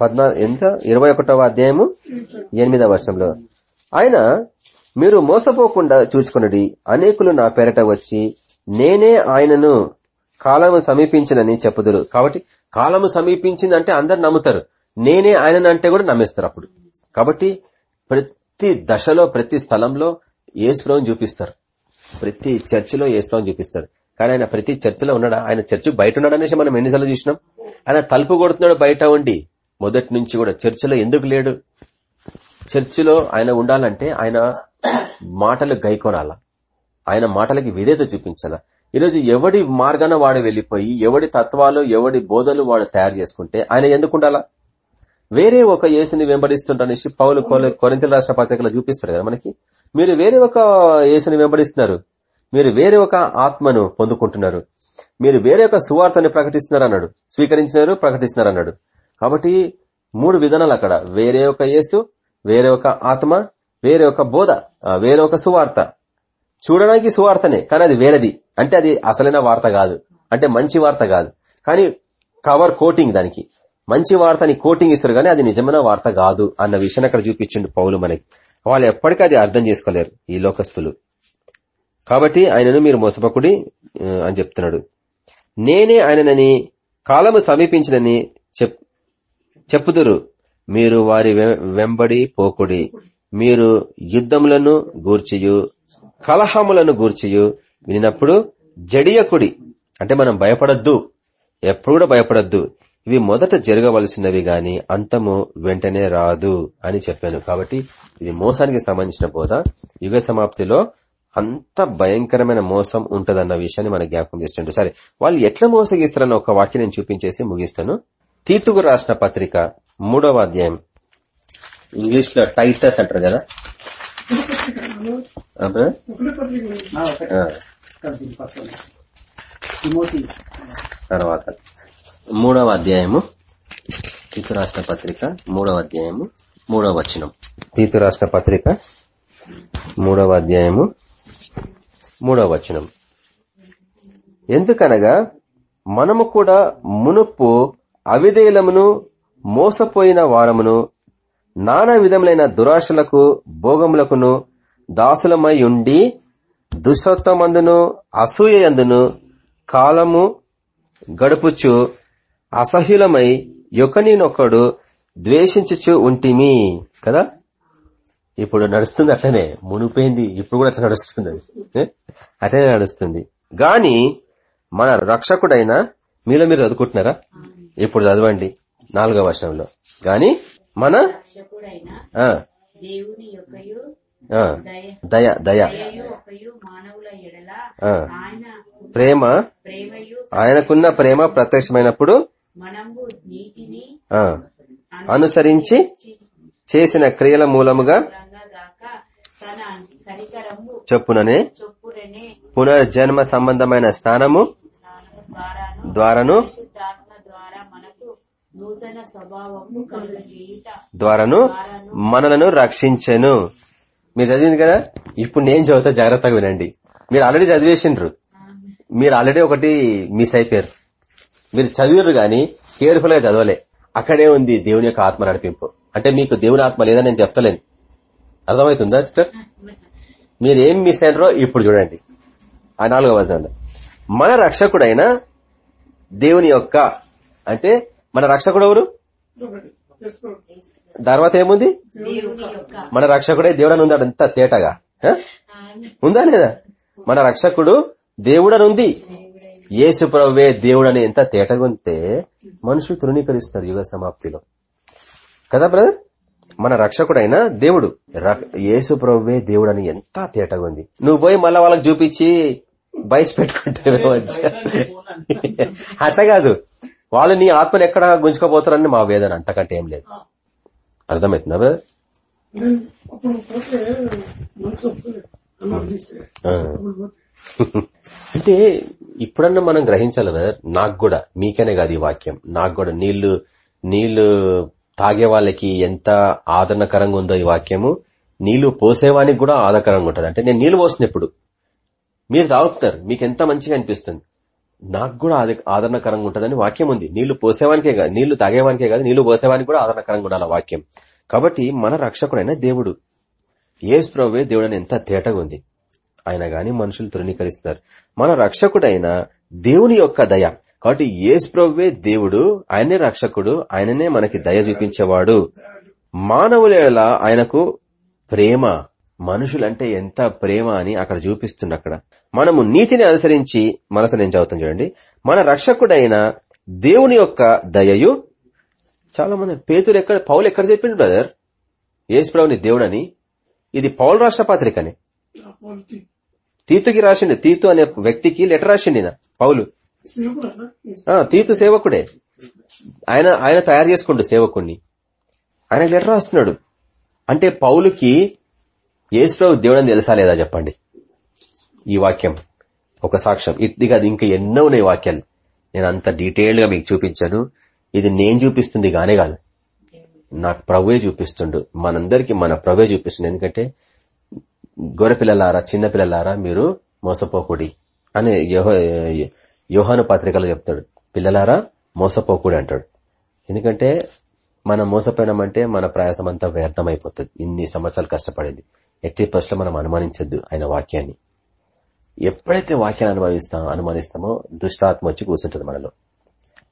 పద్నా ఎంత? ఇరవై ఒకటవ అధ్యాయము ఎనిమిదవ వర్షంలో. ఆయన మీరు మోసపోకుండా చూచుకున్నది అనేకులు నా పేరట వచ్చి నేనే ఆయనను కాలము సమీపించినని చెప్పుదురు. కాబట్టి కాలము సమీపించిందంటే అందరు నమ్ముతారు. నేనే ఆయనను అంటే కూడా నమ్మేస్తారు అప్పుడు. కాబట్టి ప్రతి దశలో ప్రతి స్థలంలో ఏసుప్రభుని చూపిస్తారు. ప్రతి చర్చిలో ఏసుప్రభుని చూపిస్తారు. కానీ ఆయన ప్రతి చర్చిలో ఉన్నాడా? ఆయన చర్చి బయట ఉన్నాడనేసి మనం ఎన్నిసార్లు చూసినాం. ఆయన తలుపు కొడుతున్నాడు బయట ఉండి. మొదటి నుంచి కూడా చర్చిలో ఎందుకు లేడు? చర్చిలో ఆయన ఉండాలంటే ఆయన మాటలు గైకొనాలా? ఆయన మాటలకి విధేత చూపించాలా? ఈరోజు ఎవడి మార్గాన వాడు వెళ్ళిపోయి ఎవడి తత్వాలు ఎవడి బోధలు వాడు తయారు చేసుకుంటే ఆయన ఎందుకు ఉండాలా? వేరే ఒక యేసుని వెంబడిస్తుంటనేసి పౌలు కొరింతల రాష్ట్ర పత్రికలో చూపిస్తారు కదా మనకి. మీరు వేరే ఒక యేసుని వెంబడిస్తున్నారు. మీరు వేరే ఒక ఆత్మను పొందుకుంటున్నారు. మీరు వేరే ఒక సువార్తని ప్రకటిస్తున్నారు అన్నాడు స్వీకరించినారు ప్రకటిస్తున్నారు అన్నాడు కాబట్టి మూడు విధానాలు అక్కడ. వేరే ఒక యేసు వేరే ఒక ఆత్మ వేరే ఒక బోధ వేరే ఒక సువార్త. చూడడానికి సువార్తనే కానీ అది వేరేది. అంటే అది అసలైన వార్త కాదు. అంటే మంచి వార్త కాదు. కానీ కవర్ కోటింగ్ దానికి. మంచి వార్తని కోటింగ్ ఇస్తారు కానీ అది నిజమైన వార్త కాదు అన్న విషయాన్ని అక్కడ చూపించిండు పౌలు మనకి. వాళ్ళు ఎప్పటికీ అది అర్థం చేసుకోలేరు ఈ లోకస్తులు. కాబట్టి ఆయనను మీరు మోసపకుడి అని చెప్తున్నాడు. నేనే ఆయనని కాలము సమీపించినని చెప్పుదురు. మీరు వారి వెంబడి పోకుడి. మీరు యుద్ధములను గూర్చియు కలహములను గూర్చియు వినినప్పుడు జడియకుడి. అంటే మనం భయపడద్దు. ఎప్పుడు కూడా భయపడద్దు. ఇవి మొదట జరగవలసినవి గాని అంతము వెంటనే రాదు అని చెప్పాను. కాబట్టి ఇది మోసానికి సంబంధించిన బోధ. యుగ సమాప్తిలో అంత భయంకరమైన మోసం ఉంటదన్న విషయాన్ని మన జ్ఞాపకం చేస్తుంటే సరే వాళ్ళు ఎట్లా మోసగిస్తారన్న ఒక వాక్యం నేను చూపించేసి ముగిస్తాను. తీతుగు రాసిన పత్రిక మూడవ అధ్యాయం. ఇంగ్లీష్లో టైటస్ అంటారు కదా? తర్వాత. మూడవ అధ్యాయము తీతు రాష్ట్ర పత్రిక మూడవ అధ్యాయము మూడవ వచనం. తీతు రాష్ట్ర పత్రిక మూడవ అధ్యాయము మూడవ వచనం. ఎందుకనగా మనము కూడా మునుపు అవిధేయులమును మోసపోయిన వారమును నానా విధములైన దురాశలకు భోగములకును దాసులమై ఉండి దుష్టత్వమందును అసూయందును కాలము గడుపుచు అసహ్యులమై యొకనినొక్కడు ద్వేషించుచు ఉంటిమి కదా? ఇప్పుడు నడుస్తుంది అట్లనే మునిపోయింది ఇప్పుడు కూడా అట్లా నడుస్తుంది అది. అట్లనే నడుస్తుంది. గాని మన రక్షకుడైన మీలో మీరు చదువుకుంటున్నారా? ఇప్పుడు చదవండి నాలుగో వర్షంలో గాని మన
దయ
దయ ప్రేమ ఆయనకున్న ప్రేమ ప్రత్యక్షమైనప్పుడు అనుసరించి చేసిన క్రియల మూలముగా చెప్పుననే పునర్జన్మ సంబంధమైన స్నానము
స్నానము ద్వారాను
ద్వారాను మనలను రక్షించెను. మీరు చదివింది కదా? ఇప్పుడు నేను చదువుతా జాగ్రత్తగా వినండి. మీరు ఆల్రెడీ చదివేసిండ్రు. మీరు ఆల్రెడీ ఒకటి మిస్ అయిపోయారు. మీరు చదివారు గాని కేర్ఫుల్గా చదవలే. అక్కడే ఉంది దేవుని యొక్క ఆత్మ నడిపింపు. అంటే మీకు దేవుని ఆత్మ లేదని నేను చెప్తలేను. అర్థమవుతుందా సిస్టర్? మీరు మిస్ అయినరో ఇప్పుడు చూడండి. ఆ నాలుగవ వచనంలో. మన రక్షకుడైన దేవుని యొక్క అంటే మన రక్షకుడు ఎవరు? తర్వాత ఏముంది? మన రక్షకుడే దేవుడని ఉందాడు. అంత తేటగా ఉందా లేదా? మన రక్షకుడు దేవుడనుంది. యేసు ప్రభువే దేవుడని ఎంత తేటగా ఉంటే మనుషులు తృణీకరిస్తారు యుగ సమాప్తిలో. కదా బ్రదర్ మన రక్షకుడైన దేవుడు. యేసు ప్రభువే దేవుడని ఎంత తేటగా ఉంది నువ్వు పోయి మళ్ళా వాళ్ళకి చూపించి బయస్ పెట్టుకుంటావేమో వచ్చా. అట్లా కాదు. వాళ్ళు నీ ఆత్మను ఎక్కడ గుంజుకోపోతారని మా వేదన. అంతకంటే ఏం లేదు. అర్థమవుతుందా బ్రదర్
అప్పుడు
అంటే ఇప్పుడన్నా మనం గ్రహించాలి బ్రదర్ నాకు కూడా మీకనే కాదు ఈ వాక్యం. నాకు కూడా నీళ్ళు నీళ్ళు తాగే వాళ్ళకి ఎంత ఆదరణకరంగా ఉందో ఈ వాక్యము. నీళ్ళు పోసేవానికి కూడా ఆదరణకరంగా ఉంటుంది. అంటే నేను నీళ్ళు పోసినప్పుడు మీరు తాగుతున్నారు మీకు ఎంత మంచిగా అనిపిస్తుంది. నాకు కూడా ఆద- ఆదరణకరంగా ఉంటుందని వాక్యం ఉంది. నీళ్ళు పోసేవానికే కాదు నీళ్ళు తాగేవానికే కాదు నీళ్ళు పోసేవానికి కూడా ఆదరణకరంగా ఉండాలి వాక్యం. కాబట్టి మన రక్షకుడైన దేవుడు ఏసు ప్రభువే దేవుడు అని ఎంత తేటగా ఉంది. ఆయన గాని మనుషులు తృణీకరిస్తున్నారు మన రక్షకుడైన దేవుని యొక్క దయ. కాబట్టి యేసు ప్రభువే దేవుడు ఆయనే రక్షకుడు ఆయననే మనకి దయ చూపించేవాడు. మానవుల ఆయనకు ప్రేమ. మనుషులంటే ఎంత ప్రేమ అని అక్కడ చూపిస్తుంది అక్కడ. మనము నీతిని అనుసరించి మనసు నేను చదువుతాం చూడండి. మన రక్షకుడైన దేవుని యొక్క దయయు చాలా మంది పేతులు ఎక్కడ పౌలు ఎక్కడ చెప్పిండు బ్రదర్? యేసు ప్రభుని దేవుడని. ఇది పౌల్ రాష్ట్ర పత్రికనే. తీతుకి రాసిండు. తీతు అనే వ్యక్తికి లెటర్ రాసిండు పౌలు. తీతు సేవకుడే. ఆయన ఆయన తయారు చేసుకుండు సేవకుణ్ణి. ఆయన లెటర్ రాస్తున్నాడు. అంటే పౌలుకి యేసుప్రభు దేవుడని తెలుసా లేదా చెప్పండి? ఈ వాక్యం ఒక సాక్ష్యం. ఇది కాదు ఇంకా ఎన్నో ఉన్నాయి వాక్యాలు. నేను అంత డీటెయిల్డ్గా మీకు చూపించాను. ఇది నేను చూపిస్తుంది గానే కాదు. నాకు ప్రభువే చూపిస్తుండు. మనందరికి మన ప్రభువే చూపిస్తుండు ఎందుకంటే గొర్రె పిల్లలారా చిన్న పిల్లలారా మీరు మోసపోకుడి అని యోహాను పత్రికలో చెప్తాడు. పిల్లలారా మోసపోకుడి అంటాడు. ఎందుకంటే మనం మోసపోయినామంటే మన ప్రయాసం అంతా వ్యర్థమైపోతుంది. ఇన్ని సంవత్సరాలు కష్టపడింది. ఎట్టి ప్రశ్న మనం అనుమానించద్దు ఆయన వాక్యాన్ని. ఎప్పుడైతే వాక్యాన్ని అనుభవిస్తాం అనుమానిస్తామో దుష్టాత్మ వచ్చి కూర్చుంటుంది మనలో.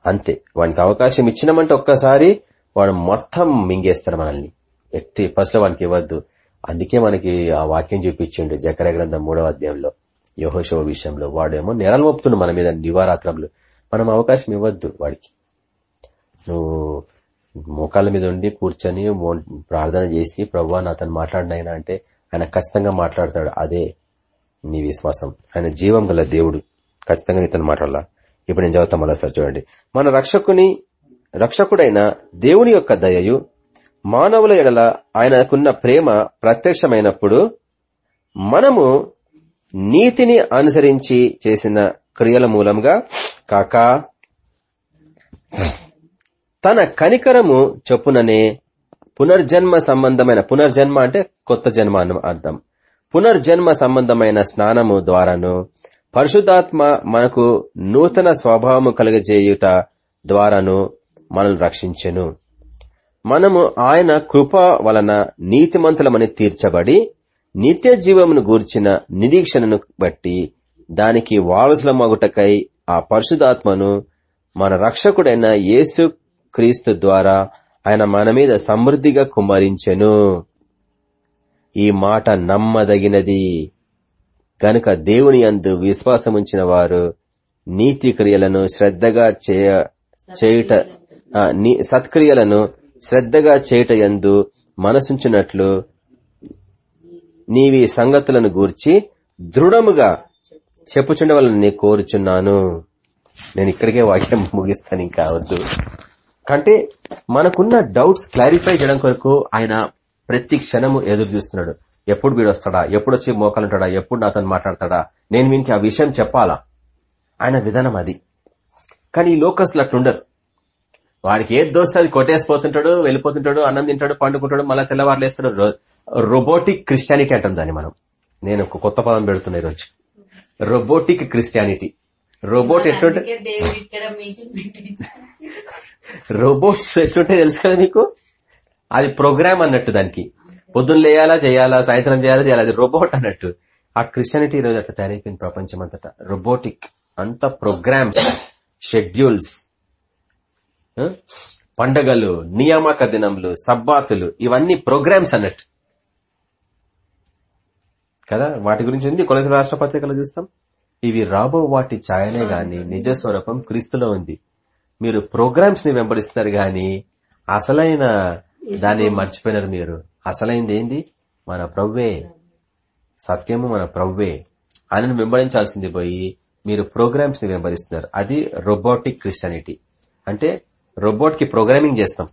అంతే. వానికి అవకాశం ఇచ్చినామంటే ఒక్కసారి వాడు మొత్తం మింగేస్తాడు మనల్ని. ఎట్టి ఫస్ట్ వానికి ఇవ్వద్దు. అందుకే మనకి ఆ వాక్యం చూపించిండు జకర గ్రంథం మూడవ అధ్యాయంలో యహోశవ విషయంలో. వాడేమో నెరలు మోపుతుండు మన మీద దివారాత్రంలో మనం అవకాశం ఇవ్వద్దు వాడికి. నువ్వు మోకాళ్ళ మీద ఉండి కూర్చొని మో- ప్రార్థన చేసి ప్రభు అతను మాట్లాడినైనా అంటే ఆయన ఖచ్చితంగా మాట్లాడతాడు. అదే నీ విశ్వాసం. ఆయన జీవం గల దేవుడు. ఖచ్చితంగా నీతను మాట్లాడాల? ఇప్పుడు నేను చదువుతాం మళ్ళీ చూడండి. మన రక్షకుని రక్షకుడైన దేవుని యొక్క దయయు మానవుల ఎడల ఆయనకున్న ప్రేమ ప్రత్యక్షమైనప్పుడు మనము నీతిని అనుసరించి చేసిన క్రియల మూలంగా కాక తన కనికరము చొప్పుననే పునర్జన్మ సంబంధమైన పునర్జన్మ అంటే కొత్త జన్మ అర్థం. పునర్జన్మ సంబంధమైన స్నానము ద్వారాను పరిశుద్ధాత్మ మనకు నూతన స్వభావము కలుగజేయుట ద్వారాను మనల్ని రక్షించెను. మనము ఆయన కృప వలన నీతిమంతులమని తీర్చబడి నిత్య జీవమును గూర్చిన నిరీక్షణను బట్టి దానికి వారసులమగుటకై ఆ పరిశుధాత్మను మన రక్షకుడైన యేసు క్రీస్తు ద్వారా ఆయన మన మీద సమృద్ధిగా కుమ్మరించెను. ఈ మాట నమ్మదగినది. గనుక దేవుని అందు విశ్వాసముంచిన వారు నీతి క్రియలను శ్రద్ధగా చేయ చేయుట నీ- సత్క్రియలను శ్రద్ధగా చేయట ఎందు మనసుంచినట్లు నీవి సంగతులను గూర్చి దృఢముగా చెప్పుచుండవాలని కోరుచున్నాను. నేను ఇక్కడికే వాక్యం ముగిస్తాను ఇంకా అంటే మనకున్న డౌట్స్ క్లారిఫై చేయడం కొరకు ఆయన ప్రతి క్షణము ఎదురు చూస్తున్నాడు ఎప్పుడు వీడు వస్తాడా ఎప్పుడు వచ్చి మోకాలుంటాడా? ఎప్పుడు నాతో మాట్లాడతాడా? నేను వీనికి ఆ విషయం చెప్పాలా? ఆయన విధానం అది. కానీ ఈ లోకస్లు అట్లుండరు. వాడికి ఏది దోస్తే అది కొట్టేసిపోతుంటాడు వెళ్ళిపోతుంటాడు అన్నం తింటాడు పండుకుంటాడు మళ్ళీ తెల్లవారు లేస్తాడు రోబోటిక్ క్రిస్టియానిటీ అంటాం దాన్ని మనం. నేను ఒక కొత్త పదం పెడుతున్నా ఈరోజు. Robotic Christianity. రోబోట్ ఎట్లుంటే రోబోట్స్ ఎట్లుంటే తెలుసు కదా మీకు? అది ప్రోగ్రామ్ అన్నట్టు దానికి. పొద్దున్న లేయాలా చేయాలా సాయంత్రం చేయాలా చేయాలి అది రోబోట్ అన్నట్టు. ఆ క్రిస్టియానిటీ ఈరోజు అట్లా తయారైపోయింది ప్రపంచం అంతటా రోబోటిక్ అంత ప్రోగ్రామ్స్ షెడ్యూల్స్. పండగలు నియామక దినంలు సబ్బాతులు ఇవన్నీ ప్రోగ్రామ్స్ అన్నట్టు. కదా? వాటి గురించి ఉంది కొలసి రాష్ట్ర పత్రికలు చూస్తాం? ఇవి రాబో వాటి ఛాయనే గాని నిజ స్వరూపం క్రీస్తులో ఉంది. మీరు ప్రోగ్రామ్స్ని వెంబడిస్తున్నారు గాని అసలైన దాన్ని మర్చిపోయినారు మీరు. అసలైంది ఏంది? మన ప్రవ్వే. సత్యము మన ప్రవ్వే. ఆయనను వెంబడించాల్సింది పోయి మీరు ప్రోగ్రామ్స్ని వెంబడిస్తున్నారు. అది రోబోటిక్ క్రిస్టియానిటీ. అంటే రోబోట్కి ప్రోగ్రామింగ్ చేస్తాం.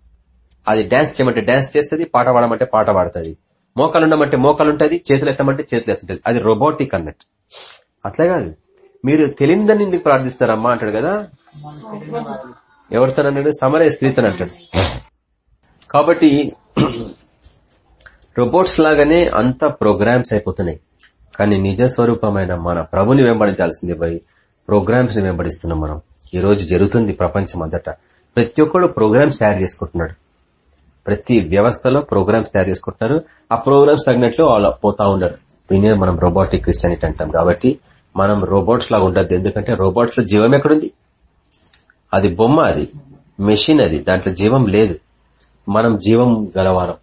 అది డాన్స్ చేయమంటే డాన్స్ చేస్తుంది పాట పాడమంటే పాట పాడుతుంది. మోకాలు ఉండమంటే మోకాలు ఉంటుంది చేతులు ఎత్తమంటే చేతులు ఎత్తుంటది అది రోబోటిక్ అన్నట్టు. అట్లా కాదు. మీరు తెలియదని ఎందుకు ప్రార్థిస్తున్నారమ్మా అంటాడు కదా? ఎవరితో అన్నాడు? సమరయ స్త్రీతో అంటాడు. కాబట్టి రోబోట్స్ లాగానే అంత ప్రోగ్రామ్స్ అయిపోతున్నాయి. కానీ నిజ స్వరూపమైన మన ప్రభుని వెంబడించాల్సింది పోయి ప్రోగ్రామ్స్ని వెంబడిస్తున్నాం మనం. ఈ రోజు జరుగుతుంది ప్రపంచం అంతటా. ప్రతి ఒక్కడు ప్రోగ్రామ్స్ తయారు చేసుకుంటున్నాడు. ప్రతి వ్యవస్థలో ప్రోగ్రామ్స్ తయారు చేసుకుంటున్నారు ఆ ప్రోగ్రామ్స్ తగినట్లు వాళ్ళు పోతా ఉన్నారు దీనే మనం రోబోటిక్ క్రిస్టియానిటీ అంటాం కాబట్టి మనం రోబోట్స్ లాగా ఉండద్దు. ఎందుకంటే రోబోట్స్లో జీవం ఎక్కడుంది? అది బొమ్మ అది. మెషిన్ అది. దాంట్లో జీవం లేదు. మనం జీవం గలవారం.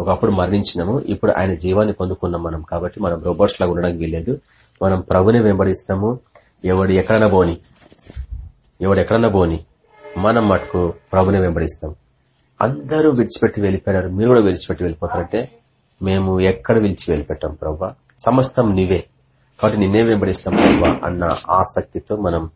ఒకప్పుడు మరణించినాము. ఇప్పుడు ఆయన జీవాన్ని పొందుకున్నాం మనం కాబట్టి మనం రోబోట్స్ లాగా ఉండడానికి వీల్లేదు. మనం ప్రభుని వెంబడిస్తాము. ఎవడు ఎక్కడన్నా పోని. ఎవడు ఎక్కడన్నా పోని. మనం మటుకు ప్రభుని వెంబడిస్తాం. అందరూ విడిచిపెట్టి వెళ్ళిపోయారు మీరు కూడా విడిచిపెట్టి వెళ్ళిపోతారంటే మేము ఎక్కడ విడిచి వెళ్ళిపెట్టాం ప్రభా? సమస్తం నీవే. కాబట్టి నిన్నే వెంబడిస్తాం ప్రభా అన్న ఆసక్తితో మనం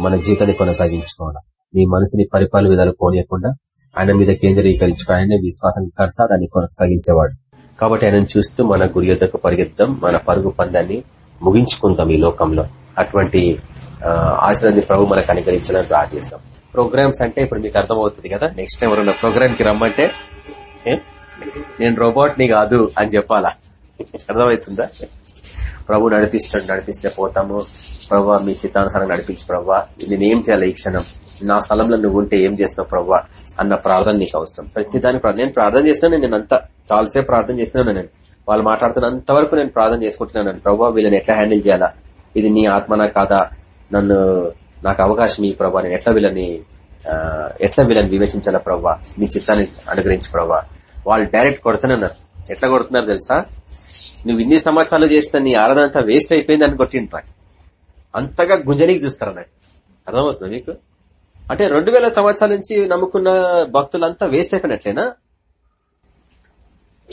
మన జీవితాన్ని కొనసాగించుకోవాలి. మీ మనసుని పరిపాలన విధాలు పోనీయకుండా ఆయన మీద కేంద్రీకరించుకో ఆయనే విశ్వాసం కర్త దాన్ని కొనసాగించేవాడు. కాబట్టి ఆయనను చూస్తూ మన గురి యొద్దకు పరిగెత్తాం మన పరుగు పందాన్ని ముగించుకుందాం ఈ లోకంలో. అటువంటి ఆశ్రయాన్ని ప్రభు మనకు అనుగ్రహించాలని ప్రార్థిస్తాం. ప్రోగ్రామ్స్ అంటే ఇప్పుడు మీకు అర్థమవుతుంది కదా? నెక్స్ట్ టైం ఎవరైనా ప్రోగ్రామ్కి రమ్మంటే నేను రోబోట్ని కాదు అని చెప్పాలా? అర్థమవుతుందా? ప్రభు నడిపిస్తాడు నడిపిస్తే పోతాము. ప్రభా మీ చిత్తానుసారం నడిపించు ప్రభా. నేను ఏం చేయాలి ఈ క్షణం? నా స్థలంలో నువ్వు ఉంటే ఏం చేస్తావు ప్రభా? అన్న ప్రార్థన నీకు అవసరం. ప్రతి దాని నేను ప్రార్థన చేస్తున్నాను నేను అంతా చాలాసేపు ప్రార్థన చేస్తున్నాను నేను. వాళ్ళు మాట్లాడుతున్నంత వరకు నేను ప్రార్థన చేసుకుంటున్నాను ప్రభా వీళ్ళని ఎట్లా హ్యాండిల్ చేయాలా? ఇది నీ ఆత్మనా కాదా? నన్ను నాకు అవకాశం ఈ ప్రభా. నేను ఎట్లా వీళ్ళని ఎట్లా వీళ్ళని వివేచించాలా ప్రభా? నీ చిత్తాన్ని అనుగ్రహించు ప్రభా. వాళ్ళు డైరెక్ట్ కొడుతున్నారు ఎట్లా కొడుతున్నారు తెలుసా? నువ్వు ఇన్ని సంవత్సరాలు చేసిన నీ ఆరాధన అంతా వేస్ట్ అయిపోయింది అని కొట్టిండ్రా. అంతగా గుంజనీకి చూస్తారు అన్నట్టు అర్థమవుతుంది మీకు? అంటే రెండు వేల సంవత్సరాల నుంచి నమ్ముకున్న భక్తులంతా వేస్ట్ అయిపోయినట్లేనా?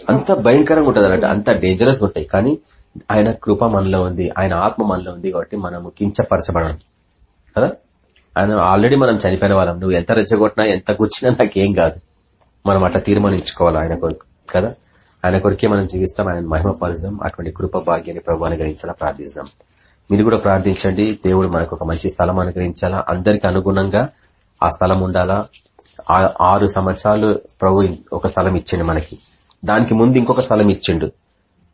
అంత భయంకరంగా ఉంటుంది అన్నట్టు అంత డేంజరస్ ఉంటాయి. కానీ ఆయన కృప మనలో ఉంది ఆయన ఆత్మ మనలో ఉంది కాబట్టి మనము కించపరచబడం కదా? ఆయన ఆల్రెడీ మనం చనిపోయిన వాళ్ళం. నువ్వు ఎంత రెచ్చగొట్టినా ఎంత కూర్చున్నా నాకేం కాదు. మనం అట్లా తీర్మానించుకోవాలి ఆయన కొరకు కదా? ఆయన కొరికే మనం జీవిస్తాం ఆయన మహిమ అటువంటి కృప భాగ్యాన్ని ప్రభు అనుగ్రహించాలా? ప్రార్థిస్తాం. మీరు కూడా ప్రార్థించండి. దేవుడు మనకు ఒక మంచి స్థలం అనుగ్రహించాలా? అందరికి అనుగుణంగా ఆ స్థలం ఉండాలా? ఆరు సంవత్సరాలు ప్రభు ఒక స్థలం ఇచ్చిండు మనకి. దానికి ముందు ఇంకొక స్థలం ఇచ్చిండు.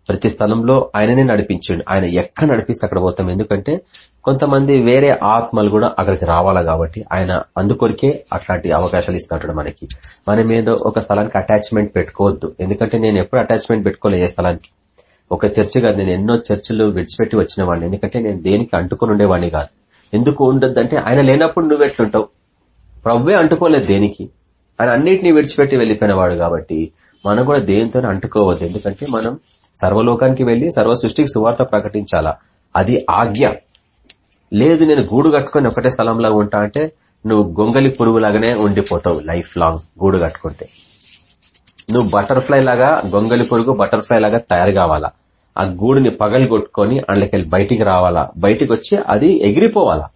ప్రతి స్థలంలో ఆయననే నడిపించండి. ఆయన ఎక్కడ నడిపిస్తే అక్కడ పోతాం. ఎందుకంటే కొంతమంది వేరే ఆత్మలు కూడా అక్కడికి రావాలా కాబట్టి ఆయన అందుకొరికే అట్లాంటి అవకాశాలు ఇస్తుంటాడు మనకి. మనం ఏదో ఒక స్థలానికి అటాచ్మెంట్ పెట్టుకోవద్దు. ఎందుకంటే నేను ఎప్పుడు అటాచ్మెంట్ పెట్టుకోలే ఏ స్థలానికి? ఒక చర్చ్ కాదు. నేను ఎన్నో చర్చిలు విడిచిపెట్టి వచ్చిన వాడిని. ఎందుకంటే నేను దేనికి అంటుకుని ఉండేవాడిని కాదు. ఎందుకు ఉండొద్దంటే ఆయన లేనప్పుడు నువ్వు ఎట్లుంటావు? ప్రవ్వే అంటుకోలేదు దేనికి? ఆయన అన్నింటినీ విడిచిపెట్టి వెళ్ళిపోయిన వాడు కాబట్టి మనం కూడా దేనితో అంటుకోవద్దు. ఎందుకంటే మనం సర్వలోకానికి వెళ్ళి సర్వ సృష్టికి సువార్త ప్రకటించాలా? అది ఆజ్ఞ. లేదు నేను గూడు కట్టుకొని ఒకటే స్థలంలో ఉంటా అంటే నువ్వు గొంగలి పురుగులాగానే ఉండిపోతావు లైఫ్ లాంగ్ గూడు కట్టుకుంటే. నువ్వు బటర్ఫ్లై లాగా గొంగలి పురుగు బటర్ఫ్లై లాగా తయారు కావాలా? ఆ గూడుని పగలు కొట్టుకొని అందులోకి బయటికి రావాలా? బయటికి వచ్చి అది ఎగిరిపోవాలా?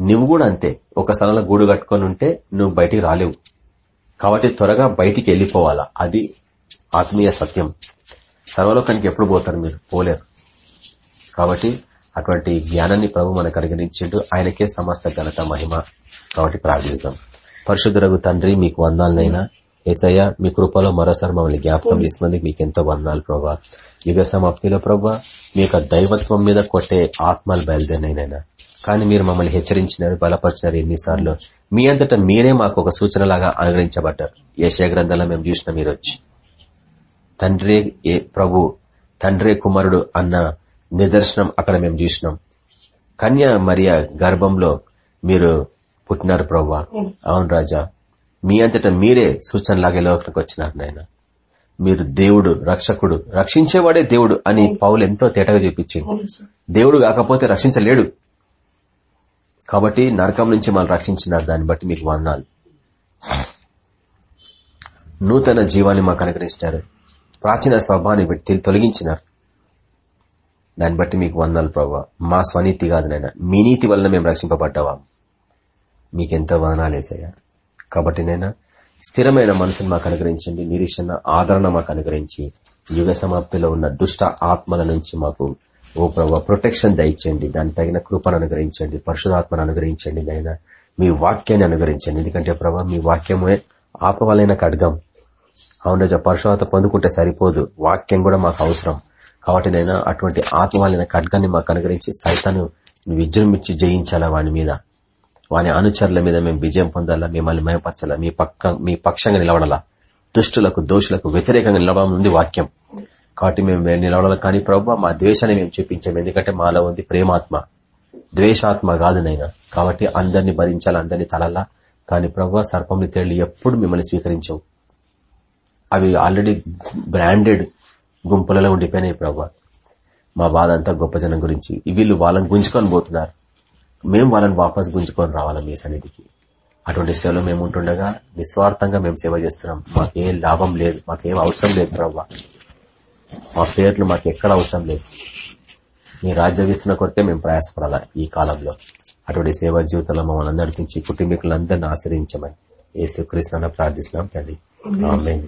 నువ్వు కూడా అంతే. ఒక స్థలంలో గూడు కట్టుకొని ఉంటే నువ్వు బయటికి రాలేవు. కాబట్టి త్వరగా బయటికి వెళ్ళిపోవాలా? అది ఆత్మీయ సత్యం. సర్వలోకానికి ఎప్పుడు పోతారు మీరు? పోలేరు. కాబట్టి అటువంటి జ్ఞానాన్ని ప్రభు మనకు అనుగ్రహించిండు. ఆయనకే సమస్త ఘనత మహిమ కాబట్టి ప్రార్థిస్తాం. పరిశుద్ధురగు తండ్రి మీకు వందాలనైనా ఏసయ్య మీ కృపలో మరోసారి మమ్మల్ని జ్ఞాపకం చేసినందుకు మీకు ఎంతో వందాలు ప్రభా. యుగ సమాప్తిలో ప్రభా మీ యొక్క దైవత్వం మీద కొట్టే ఆత్మలు బయలుదేరినైనా. కానీ మీరు మమ్మల్ని హెచ్చరించినారు బలపరిచినారు ఎన్నిసార్లు. మీ అంతటా మీరే మాకు ఒక సూచనలాగా అనుగ్రహించబడ్డారు. ఏషయ గ్రంథంలో మేము చూసినాం మీరు వచ్చి తండ్రే ఏ ప్రభు తండ్రే కుమారుడు అన్న నిదర్శనం అక్కడ మేము చూసినాం. కన్య మరియ గర్భంలో మీరు పుట్టినారు ప్రభు అవును రాజా మీ అంతటా మీరే సూచనలాగే లోకానికి వచ్చినారు నాయన. మీరు దేవుడు రక్షకుడు రక్షించేవాడే దేవుడు అని పౌలు ఎంతో తేటగా చూపించింది దేవుడు కాకపోతే రక్షించలేడు. కాబట్టి నరకం నుంచి మనం రక్షించినారు దాన్ని బట్టి మీకు వందాలు. నూతన జీవాన్ని మాకు అనుగ్రహించినారు ప్రాచీన స్వభావాన్ని బట్టి తొలగించినారు దాన్ని బట్టి మీకు వందలు ప్రభావ మా స్వనీతి కాదు నాయన. మీ నీతి వలన మేము రక్షింపబడ్డావా. మీకెంతో వదనాలు వేసాయా కాబట్టి నేను స్థిరమైన మనసును మాకు అనుగ్రహించండి. నిరీక్షణ ఆదరణ మాకు అనుగ్రహించి యుగ సమాప్తిలో ఉన్న దుష్ట ఆత్మల నుంచి మాకు ఓ ప్రభావ ప్రొటెక్షన్ దయచేయండి. దాని తగిన కృపను అనుగ్రహించండి. పరిశుధాత్మను అనుగ్రహించండి నైనా మీ వాక్యాన్ని అనుగ్రహించండి. ఎందుకంటే ప్రభావ మీ వాక్యమే ఆపవలైన ఖడ్గం అవును రజా పరశురాత పొందుకుంటే సరిపోదు. వాక్యం కూడా మాకు అవసరం. కాబట్టి నేను అటువంటి ఆత్మవాలైన ఖడ్గాన్ని మాకు అనుగ్రహించి సైతాను విజృంభించి జయించాలా వాని మీద? వాని అనుచరుల మీద మేము విజయం పొందాలా? మిమ్మల్ని మయపరచాలా? మీ పక్క మీ పక్షంగా నిలబడాలా? దుష్టులకు దోషులకు వ్యతిరేకంగా నిలబడి వాక్యం. కాబట్టి మేము నిలబడాలి? కానీ ప్రభావ మా ద్వేషాన్ని మేము చూపించాము ఎందుకంటే మాలో ఉంది ప్రేమాత్మ. ద్వేషాత్మ కాదు నైనా. కాబట్టి అందరిని భరించాలి? అందరినీ తలలా? కానీ ప్రభావ సర్పంని తేళ్ళు ఎప్పుడు మిమ్మల్ని స్వీకరించవు. అవి ఆల్రెడీ బ్రాండెడ్ గుంపులలో ఉండిపోయినాయి ప్రభా. మా బాధ అంతా గొప్ప జనం గురించి. వీళ్ళు వాళ్ళని గుంజుకొని పోతున్నారు. మేము వాళ్ళని వాపస్ గుంజుకొని రావాలా మీ సన్నిధికి? అటువంటి సేవలో మేము ఉంటుండగా నిస్వార్థంగా మేము సేవ చేస్తున్నాం. మాకే లాభం లేదు మాకేం అవసరం లేదు ప్రభా. మా పేర్లు మాకు ఎక్కడ అవసరం లేదు. మీ రాజ్య విస్తున్న కొరకే మేము ప్రయాసపడాలా ఈ కాలంలో. అటువంటి సేవా జీవితంలో మమ్మల్ని నడిపించి కుటుంబీకులందరినీ ఆశ్రయించమని. ఏసుక్రీస్తున్న ప్రార్థిస్తున్నాం తండ్రి ఆమేన్.